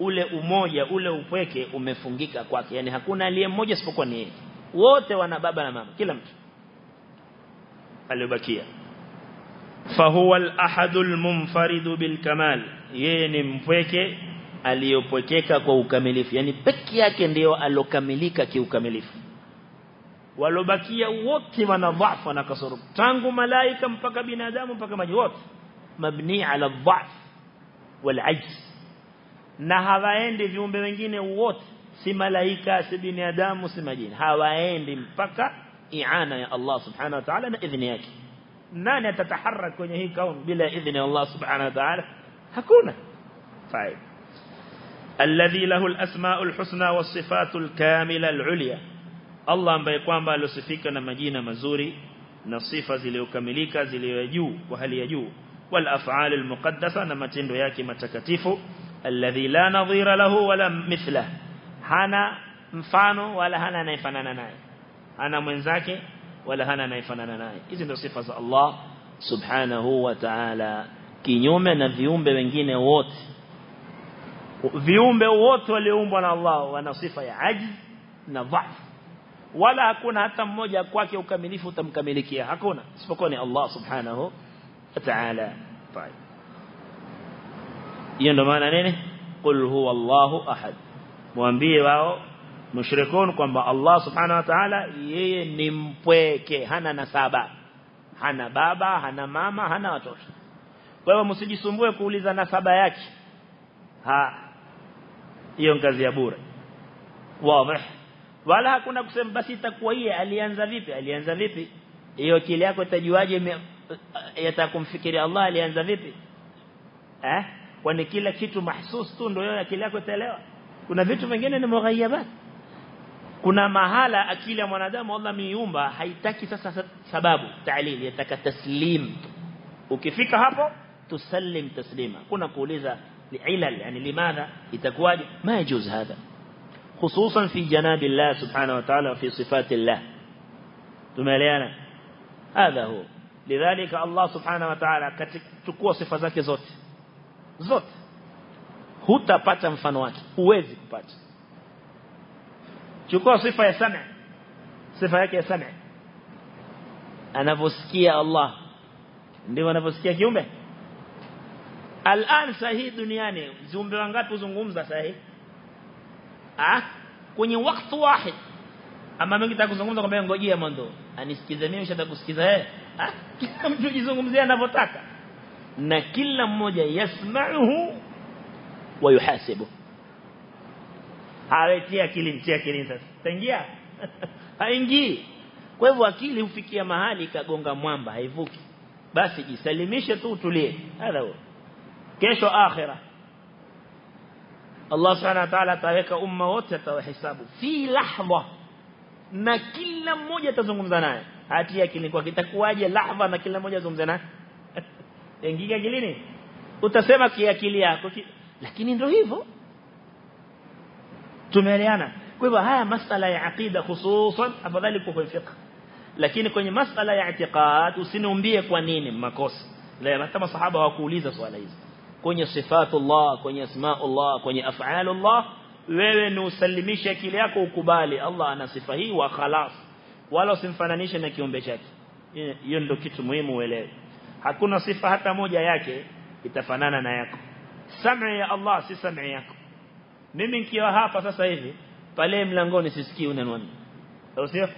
ule umoja ule upweke umefungika kwake yani hakuna aliye mmoja isipokuwa ni yeye wote wana baba na mama kila mtu aliyobakia fahuwa al-ahadu al-munfaridu bil kamal yeye ni mpweke aliyopwekeka kwa ukamilifu yani peke yake ndio alokamilika kiukamilifu walobakia wote wana dhaifu na kasoro tangu malaika mpaka binadamu mpaka maji wote ala dhaf wal ajz na hawaendi viumbe wengine wote si malaika si binadamu si majini hawaendi mpaka iana ya Allah subhanahu wa ta'ala na idhini yake nani atataharak kwenye hii kaun bila idhini ya Allah subhanahu wa ta'ala hakuna طيب الذي له الأسماء الحسنى والصفات الكاملة العليا Allah ambaye kwamba alosifika na majina mazuri na sifa zilizokamilika zilizo juu kwa hali ya juu والأفعال المقدسة na matendo yake matukufu الذي لا نظير له ولا مثله. hana mfano wala hana anayefanana naye. hana mwenzake wala hana anayefanana naye. إذن صفة الله سبحانه وتعالى. kinyume na viumbe vingine vyote. viumbe vyote walioumbwa na الله. wana صفة عجز نضعف ولا هكونا حتى موجة كواكي وكمليف وتمكمليكي هكونا. سبقوني الله سبحانه وتعالى ta'ala طيب hiyo ndo maana nini qul huwa Allahu ahad mwambie wao mushrikun kwamba Allah subhanahu wa ta'ala yeye ni mpweke hana nasaba hana baba hana mama hana watoto kwa hivyo msijisumbue kuuliza nasaba yake ha hiyo kazi ya bure wazi wala hakuna kusema basi itakuwa yeye alianza vipi alianza vipi hiyo akili yako itajuaje yatakumfikiria Allah alianza vipi eh kwani kila kitu mahsus tu ndio akili yako itaelewa kuna vitu vingine ni mughayabat kuna mahala akili ya mwanadamu Allah miumba haitaki sasa sababu ta'lil yataka taslim ukifika hapo tusallim taslima kuna kuuliza liilal yani limadha itakuwaje ma yajuz hadha خصوصا في جناب الله سبحانه وتعالى وفي صفات الله tumeeleana هذا هو لذلك الله سبحانه وتعالى kuchukua sifa zake zote zote hutapata mfano wake huwezi kupata chukua sifa ya sama sifa yake ya sama anavyosikia Allah ndio anavyosikia kiumbe al'an sahi duniani viumbe wangapi uzungumza sahi ah kwenye wakati wahid ama mimi nitaka kuzungumza kwamba ngojea mwanzo anisikize mimi nishataka kusikiza yeye ah kila mtu jizungumzie anavyotaka. Na kila mmoja yasma'uhu wa yuhasibu haweti akili mtia akili sasa. Taingia haingii. Kwa hivyo akili hufikia mahali kagonga mwamba haivuki. Basi jisalimishe tu utulie. Hadha kesho akhira. Allah subhanahu wa ta'ala ataweka umma wote atawahesabu. Fi lahdha na kila mmoja atazungumza naye hati akili kwa kitakuwaje lahza na kila mmoja azungumza naye ingia akilini utasema kiakili yako ki... lakini ndio hivyo tumeeleana kwa hivyo haya masala ya aqida hususan afadhali kwa fiqh lakini kwenye masala ya i'tiqad usiniumbie kwa nini makosa la hata masahaba hawakuuliza swala hizi kwenye sifatullah kwenye asmaullah kwenye af'alullah wewe ni usalimishe akili yako ukubali Allah ana sifa hii wa khalas wala usimfananishe na kiumbe chake hiyo ndio kitu muhimu uelewe hakuna sifa hata moja yake itafanana na yako sam'i ya Allah si sam'i yako mimi nikiwa hapa sasa hivi pale mlangoni sisikii unanwani sio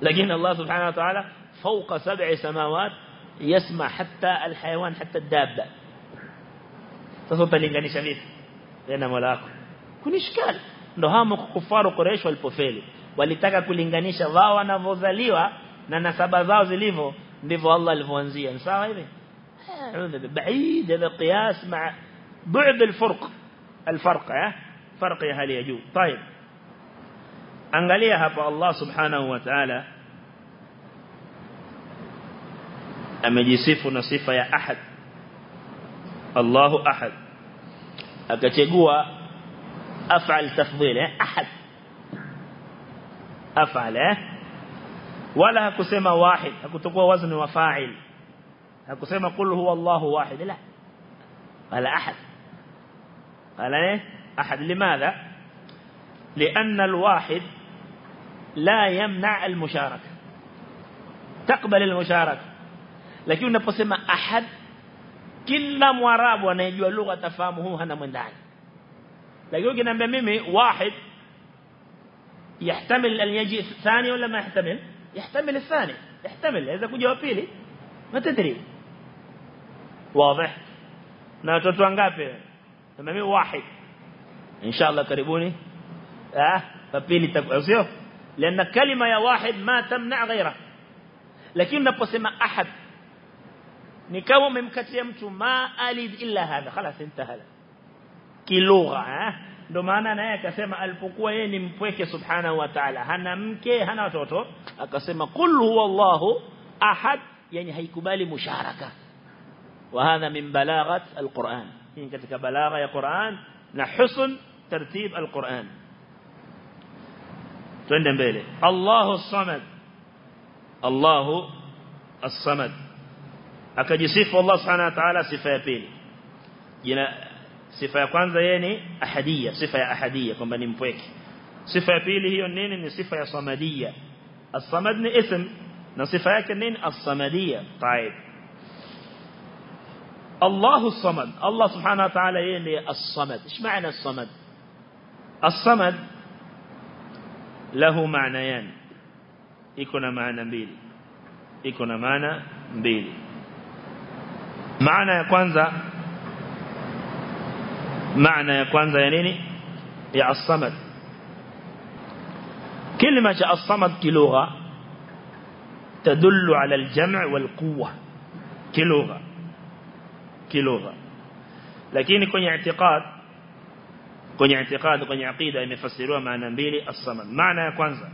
lakini Allah subhanahu wa ta'ala fawqa sab'i samawat yasma hatta alhayawan hatta dabba sasa utalinganisha vipi tena mola wako kunishikali ndo hamo kufaru Quraysh walipofeli walitaka kulinganisha wao wanavyozaliwa na nasaba zao zilivyo ndivyo Allah alivyoanzia sawa hivi بعيد هذا قياس مع بعد الفرق الفرق ها فرق يا ya juu طيب angalia hapa Allah subhanahu wa ta'ala amejisifu na sifa ya ahad Allahu ahad akachagua af'al tafdhil eh ahad أفعل إيه؟ ولا حكسما واحد. حكتكو وزن وفاعل. حكسما قل هو الله واحد. لا. قال أحد. قال إيه؟ أحد. لماذا؟ لأن الواحد لا يمنع المشاركة. تقبل المشاركة. لكن نقولسما أحد كل معرب وأنا يجي اللغة تفهمه هنا أنا من داخل لكن واحد يحتمل أن يجي الثاني ولا ما يحتمل؟ يحتمل الثاني. يحتمل. إذا كجوا بيلي ما تدري. واضح؟ ناتوتو أنقابي تمامي؟ واحد. إن شاء الله قريبوني. آه فبيلي تقعزيو لأن كلمة يا واحد ما تمنع غيره. لكن نبصم أحد. نكوم ممكتلي أمتو ما أليد إلا هذا. خلاص انتهى. كي لغة ها ndo maana naye akasema alipokuwa yeye ni mpweke subhanahu wa ta'ala hana mke hana watoto akasema qul huwallahu ahad yani haikubali musharaka wa hadha min balaghat alquran hii katika balagha ya Qur'an na husn tartib al-Qur'an twende mbele Allahu samad Allahu as-samad akajisifu Allah subhanahu wa ta'ala sifa ya pili jina sifa ya kwanza yeye ni ahadiyya sifa ya ahadiyya kwamba ni mpweke sifa ya pili hiyo nini ni sifa ya samadiyya as-samad ni ism na sifa yake nini as-samadiyya طيب الله الصمد الله سبحانه وتعالى yeye ndiye as-samad إيش معنى الصمد الصمد له معنيان na maana mbili iko na maana mbili maana ya kwanza معنى يا كوانزا يا نيني؟ يا الصمد. كلمة الصمد في تدل على الجمع والقوة. كلغه كلغه لكن في اعتقاد في اعتقاد في عقيدة يفسروها معنى اثنين الصمد. معنى يا كوانزا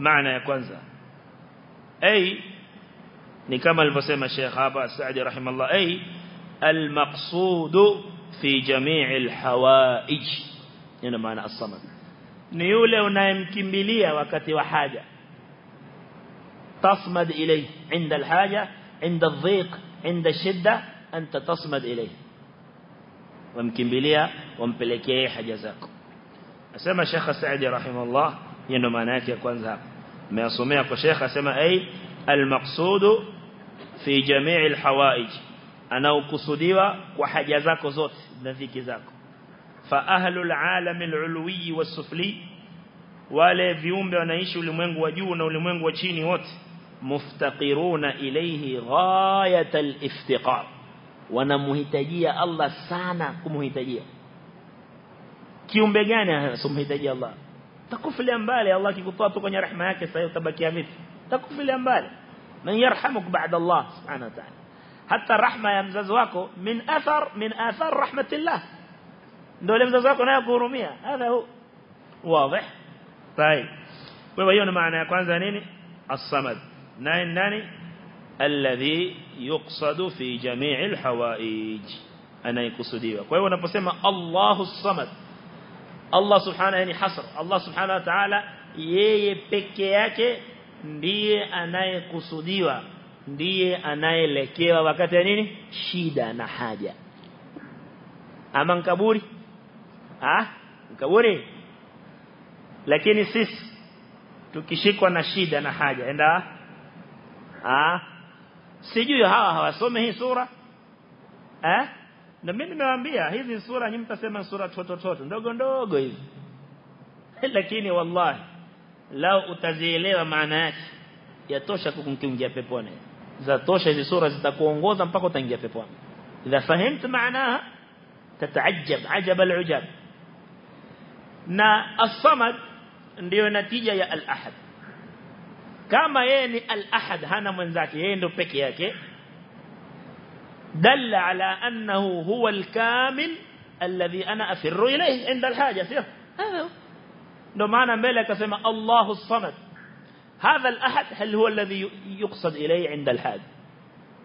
معنى يا كوانزا أي ni kama alivyosema Sheikh Abu Sa'id rahimahullah ay al maqsuudu fi jami' al-hawaij ina maana as-samad. Ni yule unayemkimbilia wakati wa تصمد إليه عند الحاجة عند الضيق عند الشدة أنت تصمد إليه ومكمبليا ومبلكيه حاجة زاكو أسمى شيخ السعدي رحمه الله ينو معناك يكون ذاك ما يصميك شيخ أسمى أي المقصود في جميع الحوائج أنا أقصدوا وحاجة زاكو زوت نذيك زاكو فأهل العالم العلوي والسفلي wale viumbe wanaishi ulimwengu wa juu na ulimwengu wa chini wote muftaqiruna ilayhi ghayat al-iftiqar wanamhitajia Allah sana kumhitajia kiumbe gani anasomhitajia Allah takufilia mbali Allah akikutoa tu kwenye rehema yake sasa utabakia vipi takufilia mbali man yarhamuk ba'da Allah subhanahu wa ta'ala hata rahma ya mzazi wako min athar min athar rahmatillah ndio ile mzazi wako naye kuhurumia hadha hu wazi طيب kwa hiyo ni maana ya kwanza nini as-samad nani nani alladhi yuqsadu fi jami' al-hawaij anayekusudiwa kwa hiyo unaposema Allahu samad Allah subhanahu yani hasr Allah subhanahu wa ta'ala yeye peke yake ndiye anayekusudiwa ndiye anayelekewa wakati ya nini? Shida na haja. Ama nkaburi ah nkaburi lakini sisi tukishikwa na shida na haja enda? Ah sijui hawa hawasome hii sura. Eh na mimi nimewaambia hizi sura nyinyi mtasema sura toto toto ndogo ndogo hizi. Lakini wallahi lao utazielewa maana yake yatosha kukungia peponi zatosha hizi sura zitakuongoza mpaka utaingia peponi idha fahimt maanaha tataajab ajab alujab na as-samad ndio natija ya al-ahad kama yeye ni al-ahad hana mwenzake yeye ndio peke yake dalla ala annahu huwa al-kamil alladhi ana afirru ilayhi inda al-haja sio ndio maana mbele akasema Allahu as-samad hadha al-ahad hal huwa alladhi yuqsad ilayhi inda al-haja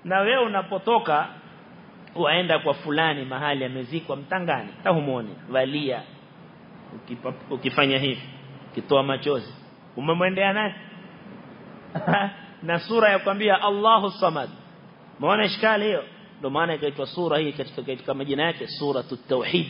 na wewe unapotoka uaenda kwa fulani mahali amezikwa mtangani tahumuoni valia ukifanya hivi kitoa machozi umemwendea nani na sura ya kwambia Allahu Samad maana ishkali hiyo ndio maana ikaitwa sura hii katika katika majina yake suratu tauhid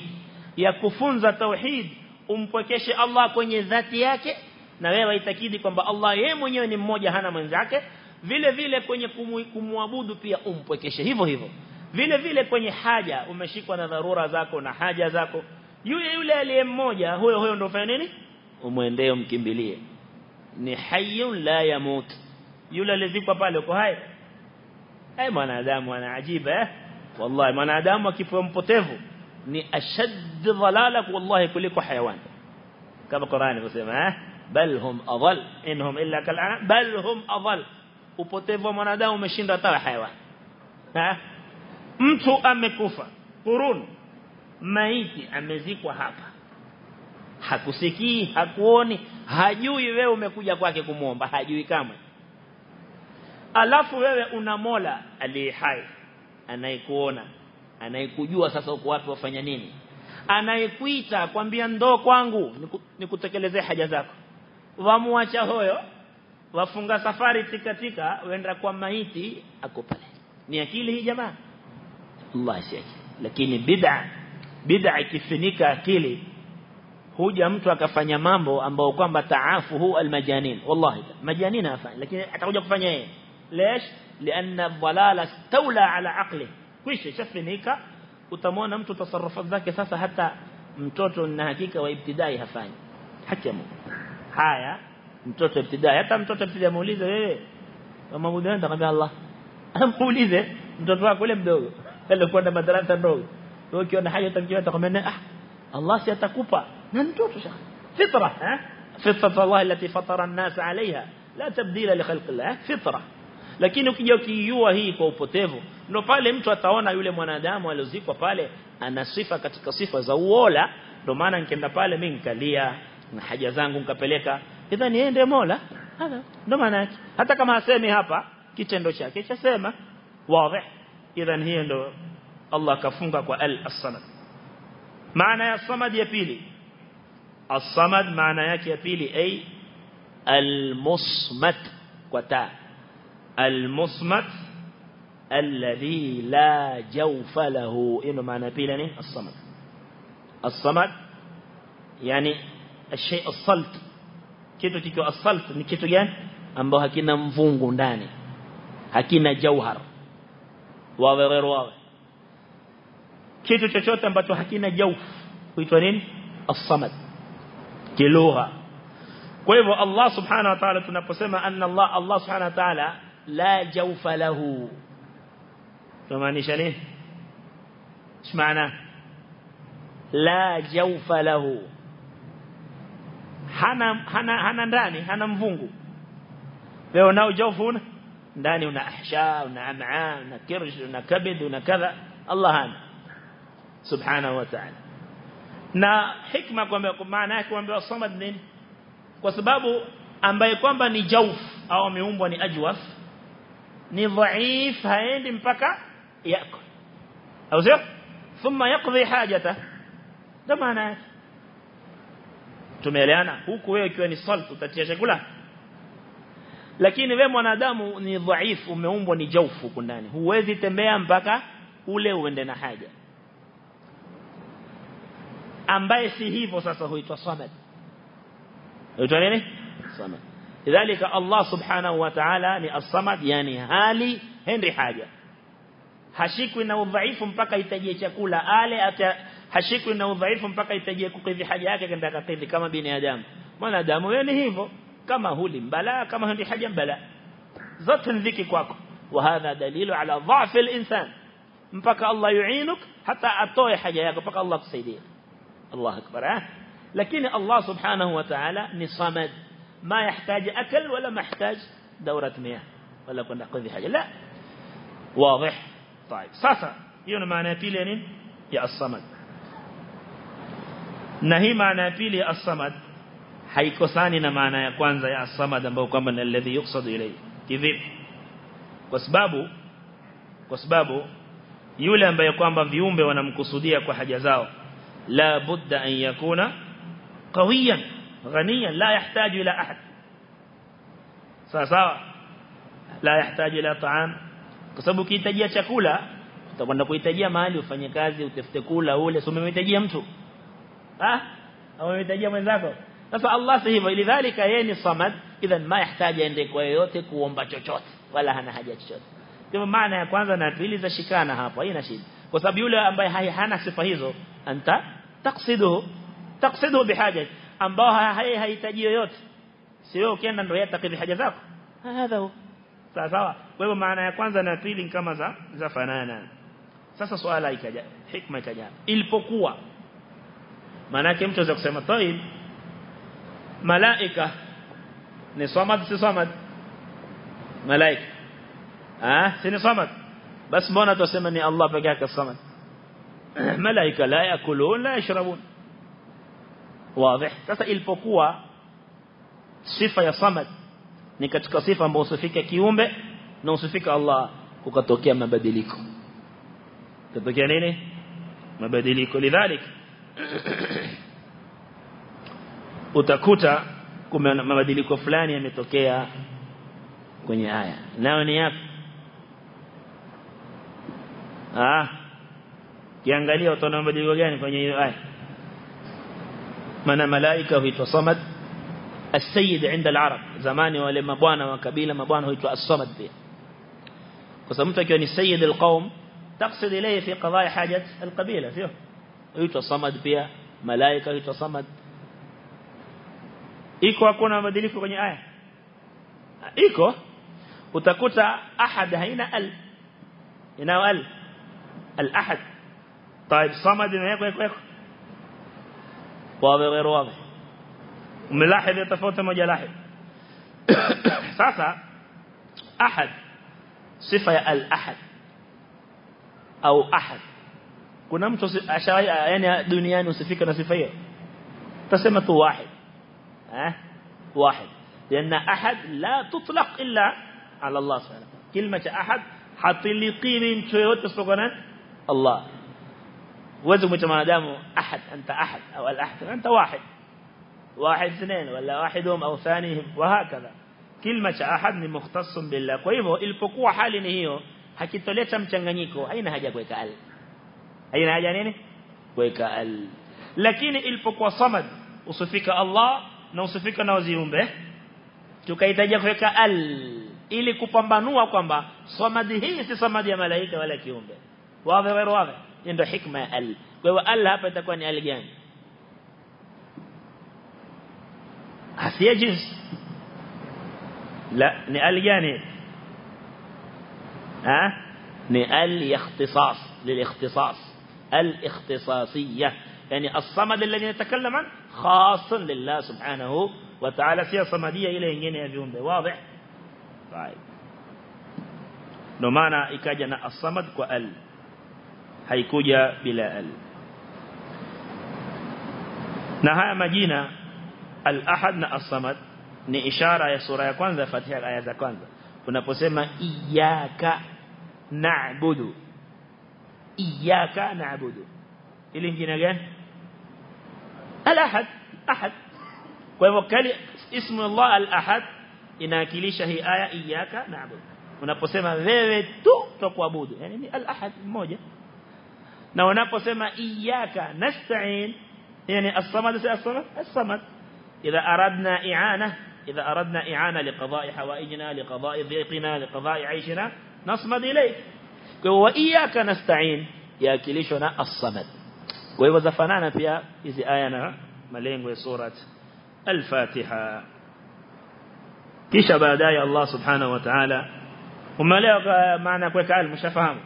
ya kufunza tauhid umpwekeshe Allah kwenye dhati yake na wewe itakidi kwamba Allah yeye mwenyewe ni mmoja hana mwenzake vile vile kwenye kumwabudu pia umpwekeshe hivyo hivyo vile vile kwenye haja umeshikwa na dharura zako na haja zako yule yule aliye mmoja huyo huyo ndio fanya nini umwendee umkimbilie ni hayyun la yamut yule alizikwa pale uko hai ai mwanadamu ana ajiba eh wallahi mwanadamu akifa mpotevu ni ashad dhalala wallahi kuliko hayawani kama Qur'ani inasema eh bal hum adall. Inhum illa kal'an bal hum adall. Upotevu wa mwanadamu umeshinda hata hayawani mtu amekufa. Qurun maiti amezikwa hapa. Hakusikii hakuoni hajui wewe umekuja kwake kumuomba hajui kama alafu wewe una Mola aliye hai anayekuona anayekujua sasa uko wapi wafanya nini. Anayekuita kwambia ndoo kwangu nikutekelezee haja zako wamuacha hoyo wafunga safari tikatika wenda kwa maiti ako pale ni akili hii jamaa Allah shaki lakini bid'a bid'a ikifinika akili huja mtu akafanya mambo ambao kwamba taafu hu almajanin wallahi majanin afanya lakini atakuja kufanya yeye ليش لأن الضلال استولى على عقله kwisha shafinika utamwona mtu tasarrufu zake sasa hata mtoto na hakika wa ibtidai hafanyi hakimu haya mtoto ibtidai hata mtoto ibtidai muulize wewe kama muda atakwambia Allah amuulize mtoto wako yule mdogo alikuwa na madarasa ndogo wewe ukiona haja utakiwa atakwambia ah Allah si atakupa na mtoto shaka fitra eh fitra Allah التي فطر الناس عليها لا تبديل لخلق الله فطره lakini ukija ukiiua hii kwa upotevu ndio pale mtu ataona yule mwanadamu aliozikwa pale ana sifa katika sifa za uola ndio maana nikienda pale mimi nikalia na haja zangu nikapeleka idha niende Mola hata ndio maana yake hata kama asemi hapa kitendo chake chasema wazi idhan hiyo ndio Allah kafunga kwa al-samad maana ya samad ya pili as-samad maana yake ya pili ay al-musmat kwa taa المصمت الذي لا جوف له إنه معنى بيلاني الصمد الصمد يعني الشيء الصلت. كتو تيكو الصلت نكتو يان أمبو هكينا مفونغو داني هكينا جوهر واضح غير واضح كتو تشوت أمبو هكينا جوف ويتوانين الصمد كلوغا كويفو الله سبحانه وتعالى تنقسم أن الله الله سبحانه وتعالى لا جوف له تماني شليه اسمعنا لا جوف له hana hana hana ndani hana mvungu leo nao una ndani una ahsha una am'a una kirj una kabid una kadha Allah hana subhanahu wa ta'ala na hikma kwamba maana yake kwamba samad nini kwa sababu ambaye kwamba ni jauf au ameumbwa ni ajwaf ni dhaif haendi mpaka yako au sio thumma yaqdi hajata ndio maana yake tumeelewana huku wewe ikiwa ni salt utatia chakula lakini wewe mwanadamu ni dhaifu umeumbwa ni jaufu huku ndani huwezi tembea mpaka ule uende na haja ambaye si hivyo sasa huitwa samad huitwa nini samad lidhalika Allah subhanahu wa ta'ala ni as-samad yani hali hendi haja hashikwi na udhaifu mpaka hitajie chakula ale hashikwi na udhaifu mpaka hitajie kukidhi haja yake kenda kakidhi kama binadamu mwanadamu wewe ni hivyo kama huli mbala kama hendi haja mbala zote ndhiki kwako وهذا دليل على ضعف الإنسان mpaka Allah yuinuk hata atoe haja yako mpaka Allah kusaidie Allah akbar eh lakini Allah subhanahu wa ta'ala ni samad ما يحتاج أكل ولا محتاج دورة مياه ولا كنا قذي حاجة لا واضح طيب sasa hiyo ni maana ya pili nini ya as-samad na hii maana ya pili as-samad haikosani na maana ya kwanza ya as-samad ambayo kwamba ni alladhi yuqsadu ilayhi kivipi kwa sababu kwa sababu yule ambaye kwamba viumbe wanamkusudia kwa haja zao la budda an yakuna qawiyan غنيا لا يحتاج إلى أحد sawa la yahitaji ila taam kwa sababu ukihitajia chakula utakwenda kuhitajia mahali ufanye kazi utafute kula ule sio umemhitajia mtu ah au umemhitajia mwenzako sasa Allah si hivyo ilidhalika yeye ni samad idhan ma yahitaji aende kwa yoyote kuomba chochote wala hana haja chochote kwa maana ya kwanza na pili za shikana hapo haina shida kwa sababu yule ambaye hana sifa hizo anta taqsiduhu taqsiduhu bihaja ambao hahitaji yoyote sio ukienda ndio yatakidhi haja zako hadha sawa sawa kwa hivyo maana ya kwanza na pili kama za za fanana sasa swala ikaja hikma ikaja ilipokuwa maana yake mtu anaweza kusema taib malaika ni samad si samad malaika ah si ni samad bas mbona tuseme ni Allah pekee yake samad malaika la yakulun la yashrabun واضح sasa ilipokuwa sifa ya samad ni katika sifa ambayo usifika kiumbe na usifika Allah kukatokea mabadiliko tatokea nini mabadiliko lidhalik utakuta kuna mabadiliko fulani yametokea kwenye aya nayo ni yapi ah kiangalia utaona mabadiliko gani kwenye hiyo aya maana malaika huitwa samad السيد عند العرب zamani wale mabwana wa kabila mabwana huitwa as-samad pia kwa sababu mtu akiwa ni sayyid al-qaum تقصد إليه في قضاء حاجة القبيلة فيه huitwa samad pia malaika huitwa samad iko hakuna mabadiliko kwenye aya iko utakuta ahad haina al inao al al ahad طيب صمد imewekwa iko iko wazi غير واضح ملاحظ tofauti moja lahid sasa ahad sifa ya al ahad au ahad kuna mtu ashawahi yani duniani usifika na sifa hiyo tasema tu wahid eh واحد لأن أحد لا تطلق إلا على الله سبحانه كلمة أحد حطلقي من شوية تسبقنا الله وزم متمادام أحد أنت أحد أو الأحد أنت واحد واحد اثنين ولا واحدهم أو ثانيهم وهكذا كلمة أحد ni mukhtassun billah kwa hivyo ilipokuwa hali ni hiyo hakitoleta mchanganyiko haina haja kuweka al haina haja nini kuweka al lakini ilipokuwa samad usifika Allah na usifika na waziumbe tukahitaji kuweka al ili kupambanua kwamba samadi hii si samadi ya malaika wala kiumbe wazi wazi wazi ndio hikma ya al kwa hiyo al hapa itakuwa ni al gani hasiya jins la ni al gani ها ni al ikhtisas للاختصاص الاختصاصية. يعني الصمد الذي نتكلم عنه خاص لله سبحانه وتعالى. فيها صمدية إلى إنجين يجون واضح؟ طيب. نمانا إكاجنا الصمد كأل هيكوجا بلا أل. نهاية مجينة الأحد الصمد. نإشارة يا سورة يا كونزا فاتحة الآية يا كونزا kwanza unaposema iyyaka na'budu إياك نعبد. إلين جينا جان الأحد أحد كوكالي اسم الله الأحد ينأكلي شهي آية إياك نعبد. ونقسم ذي تو تقوابود يعني الأحد موجة. ونقسم إياك نستعين. يعني الصمد الصمد؟ الصمد. إذا أردنا إعانة إذا أردنا إعانة لقضاء حوائجنا لقضاء ضيقنا لقضاء عيشنا نصمد إليك. Kwa hivyo iyyaka nasta'in yaakilishwa na as-samad kwa hivyo zafanana pia hizi aya na malengo ya surat al-Fatiha kisha baadaye Allah subhanahu wa ta'ala umeelewa maana kuweka al mshafahamu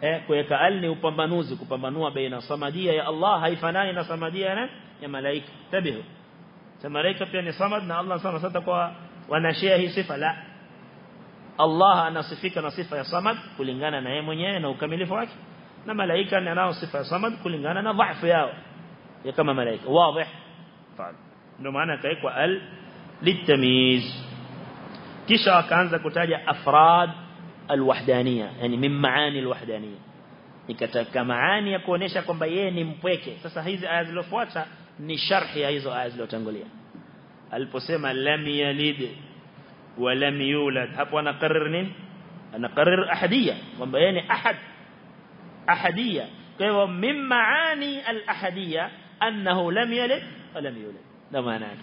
eh kuweka al ni upambanuzi kupambanua baina samadia ya Allah haifanani na samadia na ya malaika tabihu malaika pia ni samad na Allah sama sasa kwa wanashia hii sifa la Allah anasifika na sifa ya samad kulingana na yeye mwenyewe na ukamilifu wake na malaika anao sifa ya samad kulingana na dhaifu yao ya kama malaika wazi طيب ndio maana kaekwa al litamyiz kisha akaanza kutaja afrad alwahdaniya yani min maani alwahdaniya nikataka maani ya kuonesha kwamba yeye ni mpweke sasa hizi aya zilizofuata ni sharhi ya hizo aya zilizotangulia aliposema lam yalid lam yulad hapo anakarrir nini anakarrir ahadiyya kwamba yeye ni ahad ahadiyya kwa hivyo min maani alahadiyya annahu lam yalid wa lam yulad ndio maana yake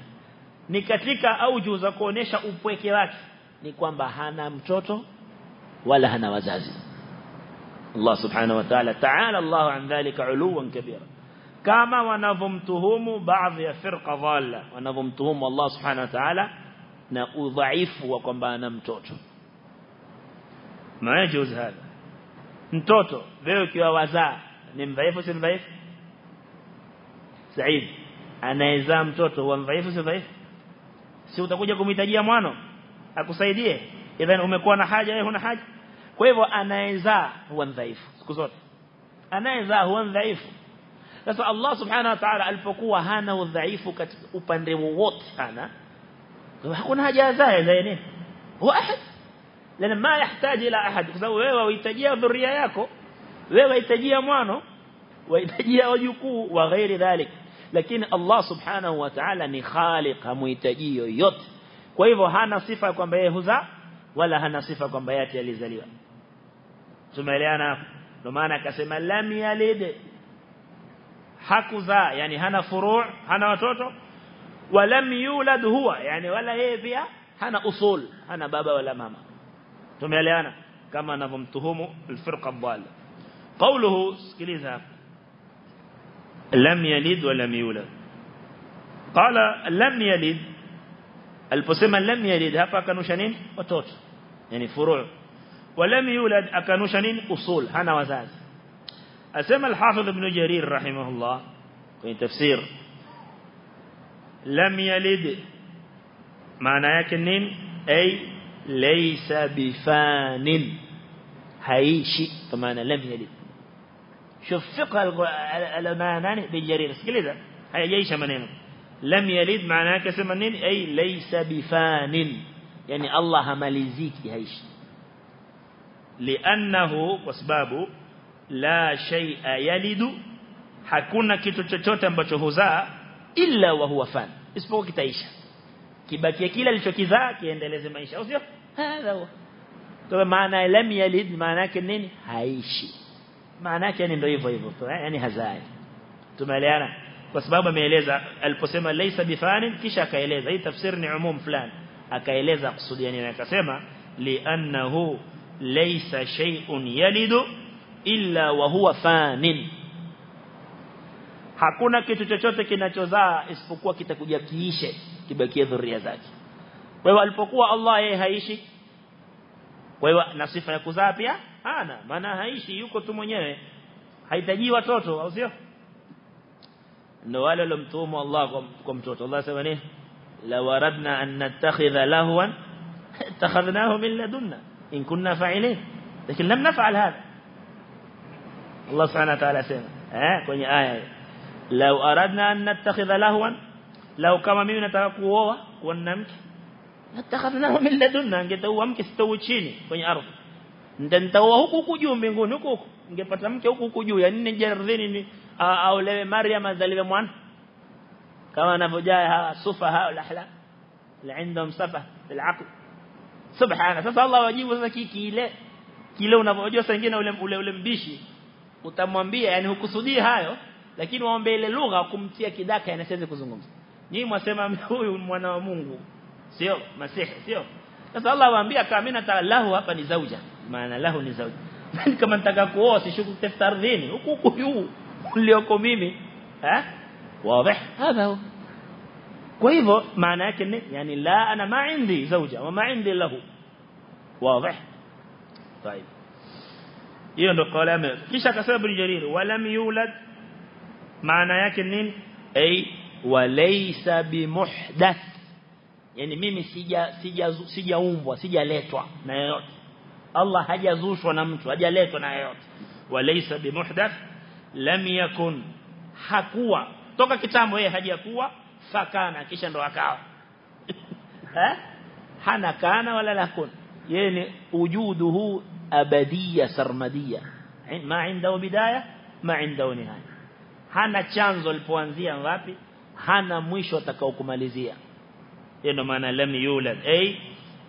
ni katika auju za kuonesha upweke wake ni kwamba hana mtoto wala hana wazazi Allah subhanahu wa ta'ala ta'ala Allah an dhalika uluwan kabira kama wanavumtuhumu baadhi ya firqa dhalla wanavumtuhumu Allah subhanahu wa ta'ala na udhaifu wa kwamba ana mtoto maajuz hada mtoto wewe ukiwa wazaa ni mdhaifu si mdhaifu Said anayezaa mtoto huwa mdhaifu si mdhaifu si utakuja kumhitajia mwana akusaidie idhan umekuwa na haja wewe huna haja kwa hivyo anayezaa huwa dhaifu siku zote anayezaa huwa dhaifu sasa Allah subhanahu wa ta'ala alipokuwa hana udhaifu katika upande wowote hana hakuna haja azae zae nini huwa ahad lana ma yahitaji ila ahad kwa sababu wewe uhitajia dhuria yako wewe wahitajia mwana wahitajia wajukuu wa ghairi dhalik lakini Allah subhanahu wa ta'ala ni khaliq hamuhitaji yoyote kwa hivyo hana sifa kwamba yeye huzaa wala hana sifa kwamba yeye alizaliwa tumeelewana ndio maana akasema lam yalid hakuzaa yani hana furu' hana watoto ولم يولد هو. يعني ولا هي بها هنا أصول هنا بابا ولا ماما. تميليانا كما نظمتهم الفرقة الضالة. قوله سكليزها لم يلد ولم يولد. قال لم يلد. البسيما لم يلد هفا كانوشانين وتوت يعني فروع. ولم يولد أكانوشانين أصول. هنا وزاز أسمى الحافظ ابن جرير رحمه الله في تفسير لم يلد معنى يكنين أي ليس بفان هايشي كمان لم يلد شوف فقه المعنى بالجرير سكليزا هاي جيش منين لم يلد معناه كسمنين أي ليس بفان يعني الله ملزيكي هايشي sababu la shay'a yalidu hakuna kitu chochote ambacho huzaa illa wa huwa fan isipokuwa kitaisha kibakia kile alichokizaa kiendeleze maisha sio hadha huwa kwa maana lam yalid maana yake nini haishi maana yake ndio hivyo hivyo yani hazai tumeelewana kwa sababu ameeleza aliposema laysa bifanin kisha akaeleza hii tafsiri ni umum fulani akaeleza kusudia nini akasema li'annahu laysa shay'un yalidu illa wa huwa fanin hakuna kitu chochote kinachozaa isipokuwa kitakuja kiishe kibakie dhuria zake kwa hiyo alipokuwa Allah yeye haishi kwa hiyo na sifa ya kuzaa pia hana maana haishi yuko tu mwenyewe hahitaji watoto au sio ndio wale walomtumu Allah kwa mtoto Allah sema nini la waradna an nattakhidha lahwan اتخذناه من لدنا إن كنا فاعلين لكن لم نفعل هذا الله سبحانه وتعالى سيما ها kwenye aya لو أردنا أن نتخذ لهوا لو kama mimi nataka kuoa kuwa mke natakhadnahu min ladunna angetaua mke sitaui chini kwenye ardhi nitaoa huku huku juu mbinguni huku huku ningepata mke huku huku juu yani nije ardhini ni aulewe Maryam azaliwe mwana kama anavyojaa sufa hao lahla la عندهم سفه بالعقل subhana sasa Allah wajibu sasa kile kile unavyojua saa nyingine ule, ule mbishi utamwambia yani hukusudii hayo lakini waombe ile lugha kumtia kidaka anasiweze kuzungumza nyinyi mwasema huyu mwana wa Mungu sio masihi sio sasa Allah waambia kama mimi lahu hapa ni zauja maana lahu ni zauja kama nataka kuoa sishuku kutafuta ardhini huku huku juu ulioko mimi eh wazi hapa kwa hivyo maana yake ni yani la ana ma indi zauja wa ma indi lahu wazi طيب hiyo ndo kauli ame kisha akasema ibn jarir walam yulad maana yake nini ay walaysa bimuhdath yani mimi sija sija sijaumbwa sijaletwa na yeyote Allah hajazushwa na mtu hajaletwa na yeyote walaysa bimuhdath lam yakun hakuwa toka kitambo yeye hajakuwa fakana kisha ndo akawa eh hana kana wala lakun yeye ni wujuduhu abadiya sarmadiya ma indahu bidaya ma indahu nihaya hana chanzo alipoanzia wapi hana mwisho atakao kumalizia hiyo ndo maana lam yulad ay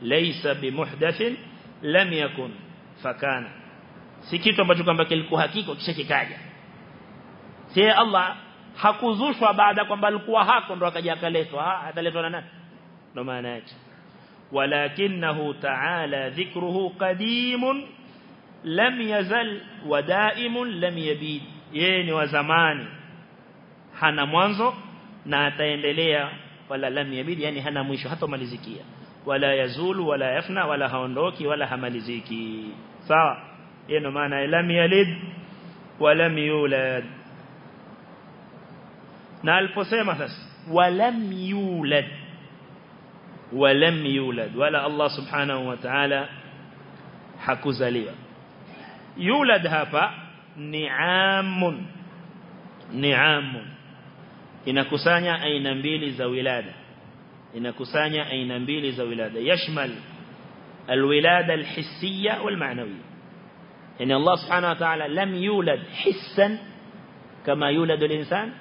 laysa bimuhdathin lam yakun fakana si kitu ambacho kwamba kilikuwa hakika kisha kikaja si Allah hakuzushwa baada kwamba alikuwa hako ndo akaja akaletwa ataletwa na nani ndo maana yake ta'ala dhikruhu qadimun lam yazal wa daimun lam yabid yeye ni wa zamani hana mwanzo na ataendelea wala lam yabid yani hana mwisho hata malizikia wala yazulu wala yafna wala haondoki wala hamaliziki sawa hiyo ndo maana lam yalid wa lam yulad na aliposema sasa walam yulad walam yulad wala Allah subhanahu wa ta'ala hakuzaliwa yulad hapa نعام نعام inakusanya aina mbili za ولادة inakusanya aina mbili za ولادة يشمل الولادة الحسية والمعنوية إن الله سبحانه وتعالى لم يولد حسا كما يولد الإنسان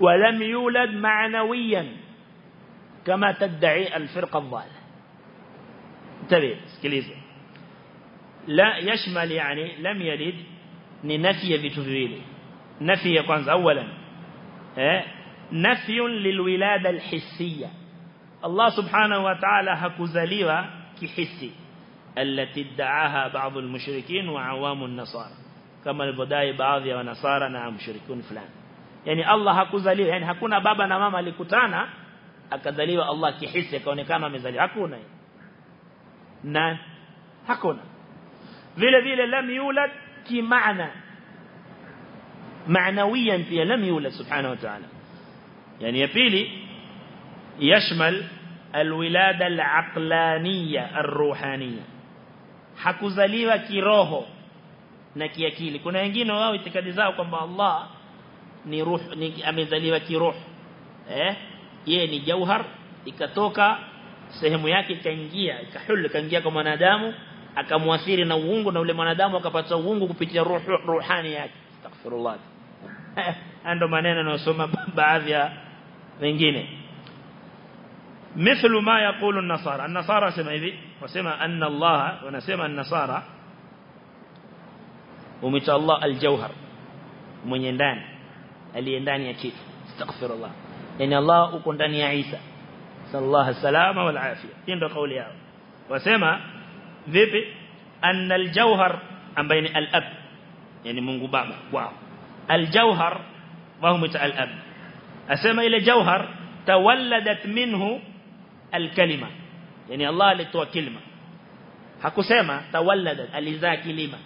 ولم يولد معنويا كما تدعي الفرقة الضالة انتبه لا يشمل يعني لم يلد ننفي vitu viwili نفي ya kwanza اولا eh نفي للولاده الحسيه الله سبحانه وتعالى hakuzaliwa kihisi التي ادعاها بعض المشركين وعوام النصارى كما alivyodai baadhi ya wanasara na mushrikun fulani yani Allah hakuzaliwa yani hakuna baba na mama alikutana akazaliwa Allah kihisi akaonekana amezaliwa hakuna na hakuna vile vile lam yulad كي معنى معنويا فيها لم يولد سبحانه وتعالى. يعني يبيلي يشمل الولادة العقلانية الروحانية. حكو زليوة كي روحو نكي يكيلي كنا ينجينه واو يتكدزاو كما الله. ni ruh ni amezaliwa kiroho eh yeye ni جوهر. ikatoka سهم yake ikaingia كحل ikaingia kwa mwanadamu akamwathiri na uungu na ule mwanadamu akapata uungu kupitia ruh ruhani yake astaghfirullah ndo maneno yanayosoma baadhi ya wengine مثل ما يقول النصارى النصارى سمع hivi wasema anna Allah wanasema an-nasara umita Allah al-jawhar mwenye ndani aliye ndani ya kitu astaghfirullah yani Allah uko ndani ya Isa sallallahu salama wal afia ndio kauli yao wasema vipi anna al-jawhar ambaye ni al-ab yani Mungu baba wao al-jawhar wao umita al-ab asema ile jawhar tawalladat minhu al-kalima yani Allah alitoa kilima hakusema tawalladat alizaa kilima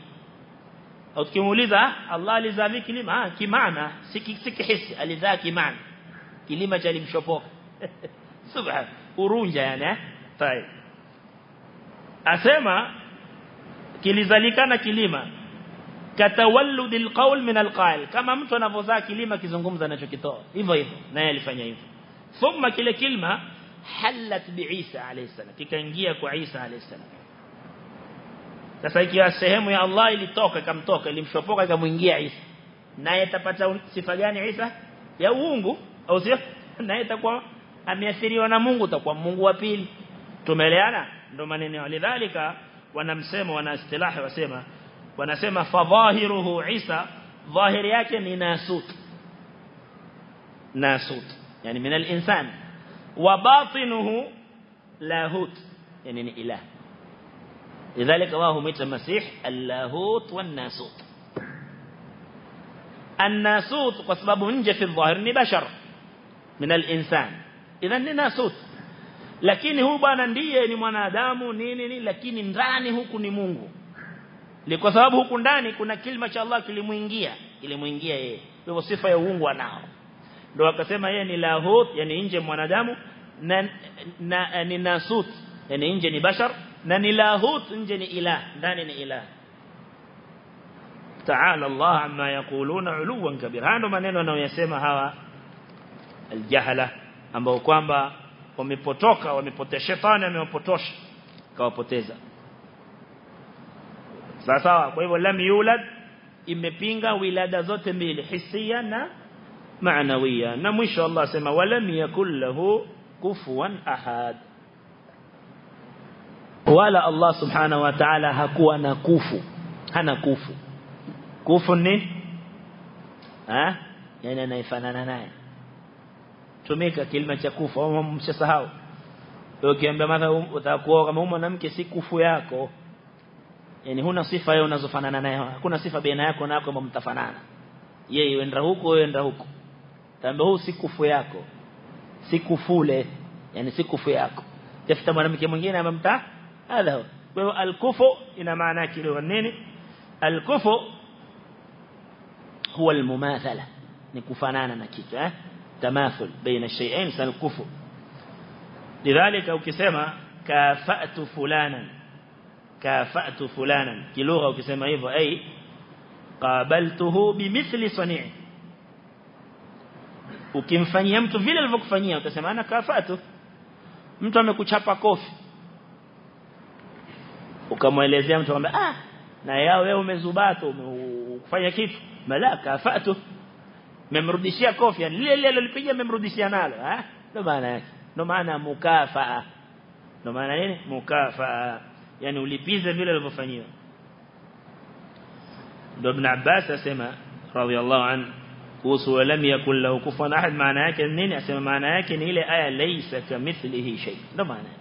au tukimuuliza Allah alizaa vipi kilima ah kimaana sikihisi alizaa kimaana kilima cha limshopoka subhan urunja yani eh tayeb asema kilizalikana kilima. Katawallud alqawl min alqail. Kama mtu anavozaa kilima kizungumza anachokitoa. Hivyo hivyo naye alifanya hivyo. Thumma kile kilima halat bi Isa alayhi salam. Kikaingia kwa Isa alayhi salam. Sasa ikiwa sehemu ya Allah ilitoka ikamtoka ilimshopoka ikamuingia Isa naye atapata sifa gani Isa? Ya uungu au sio? Naye atakuwa ameathiriwa na Mungu atakuwa Mungu wa pili. Tumeeleana ndo maneno walidhalika wanamsema wana istilahi wasema wanasema fadhahiruhu Isa dhahiri yake ni nasut nasut yani min al-insan wa batinuhu lahut yani ni ilah لذلك واه ميت المسيح اللاهوت والناسوت الناسوت بسبب نجة في الظاهر bashar من الإنسان إذا nasut lakini huyu bwana ndiye ni mwanadamu nini nini lakini ndani huku ni Mungu ni kwa sababu huku ndani kuna kilima cha Allah kilimuingia kilimuingia yeye hivyo sifa ya uungu anao ndio akasema yeye ni lahut yani nje mwanadamu na, na ni nasut yani nje ni bashar na ni lahut nje ni ilah ndani ni ilah ta'ala Allah amma yaquluna uluwan kabir hando maneno wanayosema hawa aljahala ambao kwamba wamepotoka wamepotesha shetani amewapotosha kawapoteza sawa sawa kwa hivyo lam yulad imepinga wilada zote mbili hisia na maanawia na mwisho Allah sema walam yakul lahu kufuwan ahad wala Allah subhanahu wa ta'ala hakuwa na kufu hana kufu kufu ni ha yani anaifanana naye tumika kilima cha kufa. Au msisahau. Ukiambia madha utakuwa kama mwanamke si kufu yako. Yani huna sifa yeye unazofanana naye hakuna sifa baina yako na yako mtafanana. Yeye yenda huko wewe yenda huko tambe huu si kufu yako. Si kufule. Yani si kufu yako. Tafuta mwanamke mwingine amemta hadha kwa hiyo alkufu ina maana yake leo nini? Alkufu huwa almumathala. Ni kufanana na kitu eh baina shay'ain sana kufu lidhalika ukisema kafa'tu fulanan kafa'tu fulanan kilugha ukisema hivyo ai qabaltuhu bimithli sani'i ukimfanyia mtu vile alivyokufanyia utasema ana kafa'tu mtu amekuchapa kofi ukamwelezea mtu kwamba ah na yao wewe umezubato kufanya kitu malaka afatu memrudishia kofi lile lile alilipiga memrudishia nalo eh ndo maana yake ndo maana mukafaa ndo maana nini mukafaa yani ulipize vile ulivyofanywa ndo ibn Abbas asema radiyallahu anhu kuhusu lam yakul lahu kufuwan ahad maana yake nini asema maana yake ni ile aya laysa kamithlihi shay ndo maana yake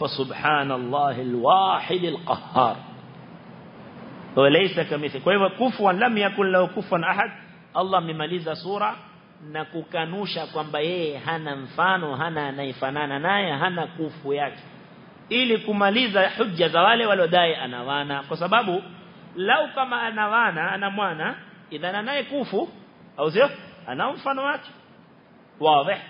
فسبحان الله الواحد القهار وليس كمثله kwa hivyo kufuwan lam yakul lahu kufuwan ahad Allah amemaliza sura na kukanusha kwamba yeye hana mfano hana anaifanana naye hana kufu yake ili kumaliza hujja za wale waliodai anawana kwa sababu lau kama anawana ana mwana idhana naye kufu au sio ana mfano wake wazi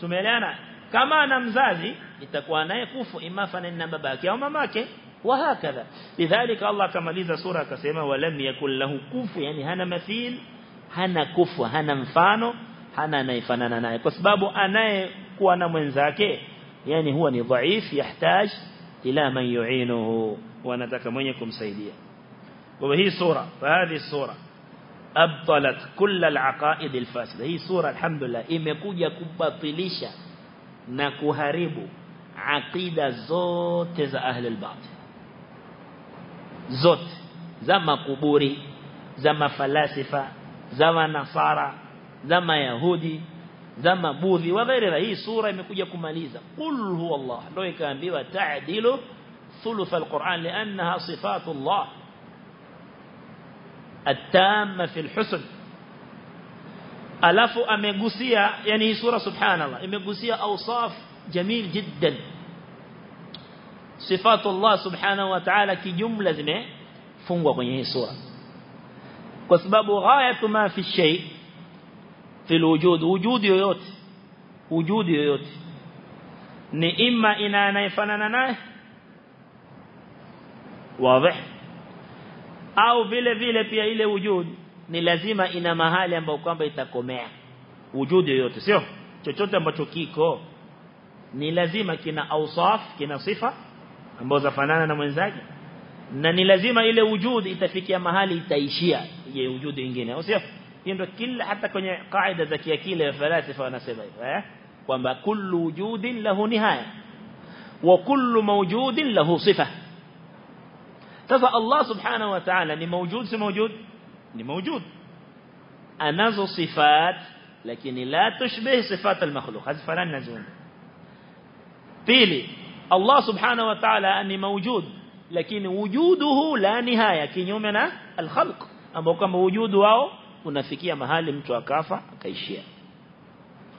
tumeelewana kama ana mzazi itakuwa naye kufu ima fanani na babake au mamake وهكذا. لذلك الله كما لذا سورة كسيما ولم يكن له كف يعني هنا مثيل هنا كف هنا مفانو هنا نيفانا ناي. كسباب أنا كوانا منذاك يعني هو ضعيف يحتاج إلى من يعينه ونتك من يكم سيديا وهي سورة فهذه السورة أبطلت كل العقائد الفاسدة. هي سورة الحمد لله إما كوية كبطلشة نكهرب عقيدة زوتز أهل الباطل. Zote za makuburi za mafalasifa za manasara za mayahudi za mabudhi wa ghairi hii sura imekuja kumaliza qul huwa Allah ndio ikaambiwa ta'dilu thuluth alquran liannaha sifatu Allah التامه في الحسن alafu amegusia yani hii sura subhanallah imegusia awsaf jamil jiddan sifatu Allah subhanahu wa ta'ala kijumla zimefungwa kwenye hii sura kwa sababu ghayatu ma fi shay fi alwujud wujud yoyote wujud yoyote ni imma ina anayefanana naye wazi au vile vile pia ile wujud ni lazima ina mahali ambapo kwamba itakomea wujud yoyote sio chochote ambacho kiko ni lazima kina awsaf kina sifa ambazo zafanana na mwenzake na ni lazima ile wujud itafikia mahali itaishia je wujud nyingine au sio hiyo ndio kila hata kwenye kaida za kiakili ya falasifa wanasema hivyo eh kwamba kullu wujudin lahu nihaya wa kullu mawjudin lahu sifa sasa Allah subhanahu wa ta'ala ni mawjud si mawjud ni mawjud anazo sifat lakini la tushbih sifat al-makhluq hazifanani na ziumbe pili Allah subhanahu wa ta'ala ni mawjud lakini wujuduhu la nihaya kinyume na al-khalq ambao kama wujudu wao unafikia mahali mtu akafa akaishia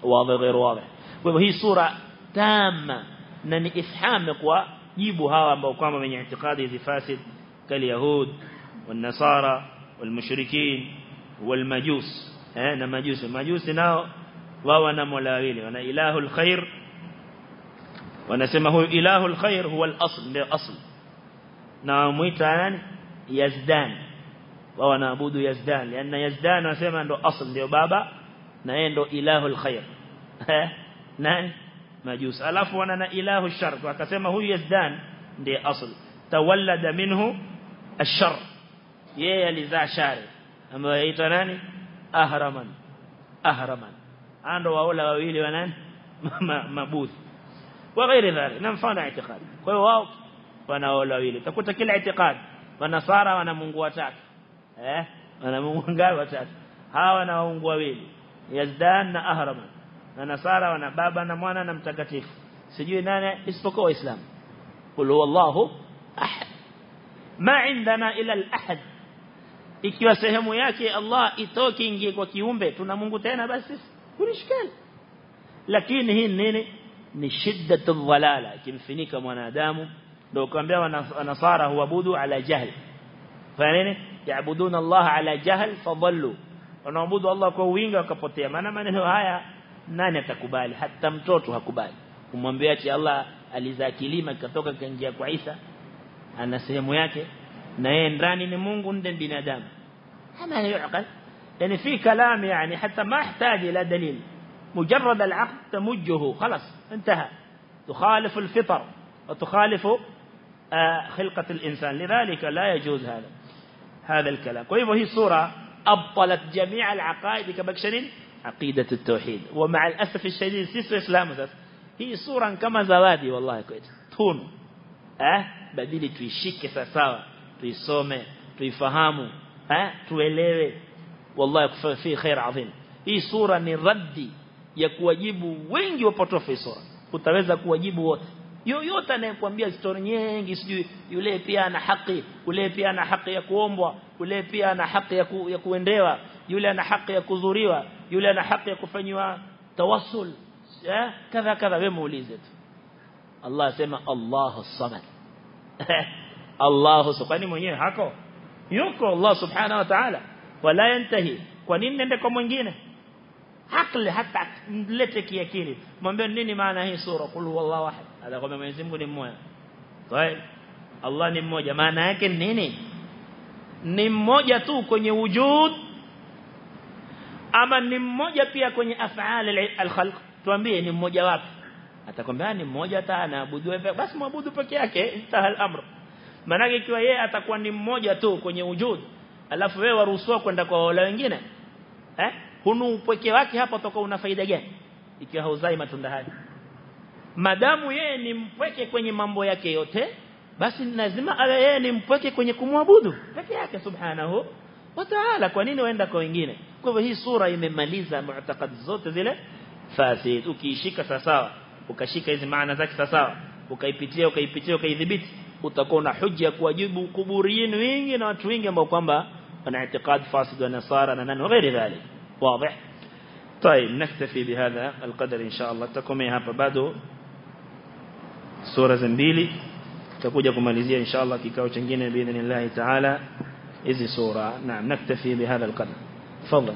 wazi غير wazi kwa hivyo hii sura tama na ni ifham kwa jibu hawa ambao kwamba wenye itikadi hizi fasid kali yahud والنصارى والمشركين والمجوس eh na majusi majusi nao wao wana mola wawili wana ilahul khair wanasema huyu ilahul khair huwa al-asl ndio asl na muita nani yazdan wao wanaabudu yazdan lianna yazdan wanasema ndo asl ndio baba na yeye ndo ilahul khair nani majus alafu wana na ilahu shar wakasema huyu yazdan ndiye asl tawallada minhu ashar yeye alizaa shari ambaye yaitwa nani ahraman ahraman ando waola wawili wa nani mabuthi وغير ذلك نمفانا اعتقاد. فهو واو وأنا اولويله تقول كل اعتقاد ونصارى وأنا مungu واتات إيه؟ وأنا مungu غير واتات ها وأنا مungu واويله يزدان نا اهرم صار وأنا بابا نا موانا نا متكاتف سجيوي ناني اسبقوا اسلام قل هو الله أحد. ما عندنا إلا الأحد. ikiwa sehemu الله Allah itoki ingie kwa kiumbe tuna Mungu tena basi kunishikeni lakini hii nini ni shiddatu dhalala kimfinika mwanadamu ndio kuambia wanasara huabudu ala jahl fa nini yaabuduna Allah ala jahl fadallu wanaabudu Allah kwa wingi wakapotea maana maneno haya nani atakubali hata mtoto hakubali kumwambia ati Allah alizaa kilima kikatoka kaingia kwa Isa ana sehemu yake na yeye ndani ni Mungu ndio binadamu hana yuqal yani fi kalam yani hata ma yahitaji ila dalil مجرد العقد تمجه خلاص انتهى. تخالف الفطر وتخالف خلقة الإنسان. لذلك لا يجوز هذا هذا الكلام. وإذا هي سورة أبطلت جميع العقائد كبكشن عقيدة التوحيد. ومع الأسف الشديد سيسو إسلام هي سورة كما زوادي والله كويت. تون eh badili tuishike sawa tuisome tuifahamu eh tuelewe wallahi fi khair adhim hii sura ni raddi ya kuwajibu wengi wapotofu sura utaweza kuwajibu wote. Yoyote anayekwambia story nyingi sijui yule pia ana haki yule pia ana haki ya kuombwa yule pia ana haki ya, ku, ya kuendewa yule ana haki ya kudhuriwa yule ana haki ya kufanywa tawassul eh kadha kadha wewe muulize tu. Allah asema Allahu samad. Allahu subhanahu mwenyewe hako? Yuko Allah subhanahu wa ta'ala. Wala yantahi. Kwa nini nende kwa mwingine akli hata mlete kiakili mwambie nini maana hii sura kul huwallahu ahad kwa Mwenyezi Mungu ni mmoja طيب Allah ni mmoja maana yake nini ni mmoja tu kwenye wujud ama ni mmoja pia kwenye af'al al-khalq tuambie ni mmoja wapi atakwambia ni mmoja hata anaabudu basi muabudu peke yake intahal amr maana ikiwa yeye atakuwa ni mmoja tu kwenye wujud alafu wewe waruhusiwa kwenda kwa wale wengine eh hunu upweke wake hapa utakuwa una faida gani? Ikiwa hauzai matunda haya. Madamu yeye ni mpweke kwenye mambo yake yote basi lazima awe yeye ni mpweke kwenye kumwabudu. Peke yake subhanahu wa ta'ala. Kwa nini waenda kwa wengine? Kwa hivyo hii sura imemaliza mu'taqad zote zile fasid ukishika sawa ukashika hizi maana zake sawa ukaipitia ukaipitia ukaidhibiti utakuwa na hujja kuwajibu kuburi yenu wengi na watu wengi ambao kwamba wana i'tiqad fasid wa nasara na nani wa ghairi dhalika واضح؟ طيب نكتفي بهذا القدر إن شاء الله. تكمي هابا بادو سورة زنبيلي تكوجة كماليزية إن شاء الله كيكاو تنجينا بإذن الله تعالى. إذن سورة. نعم نكتفي بهذا القدر. فضل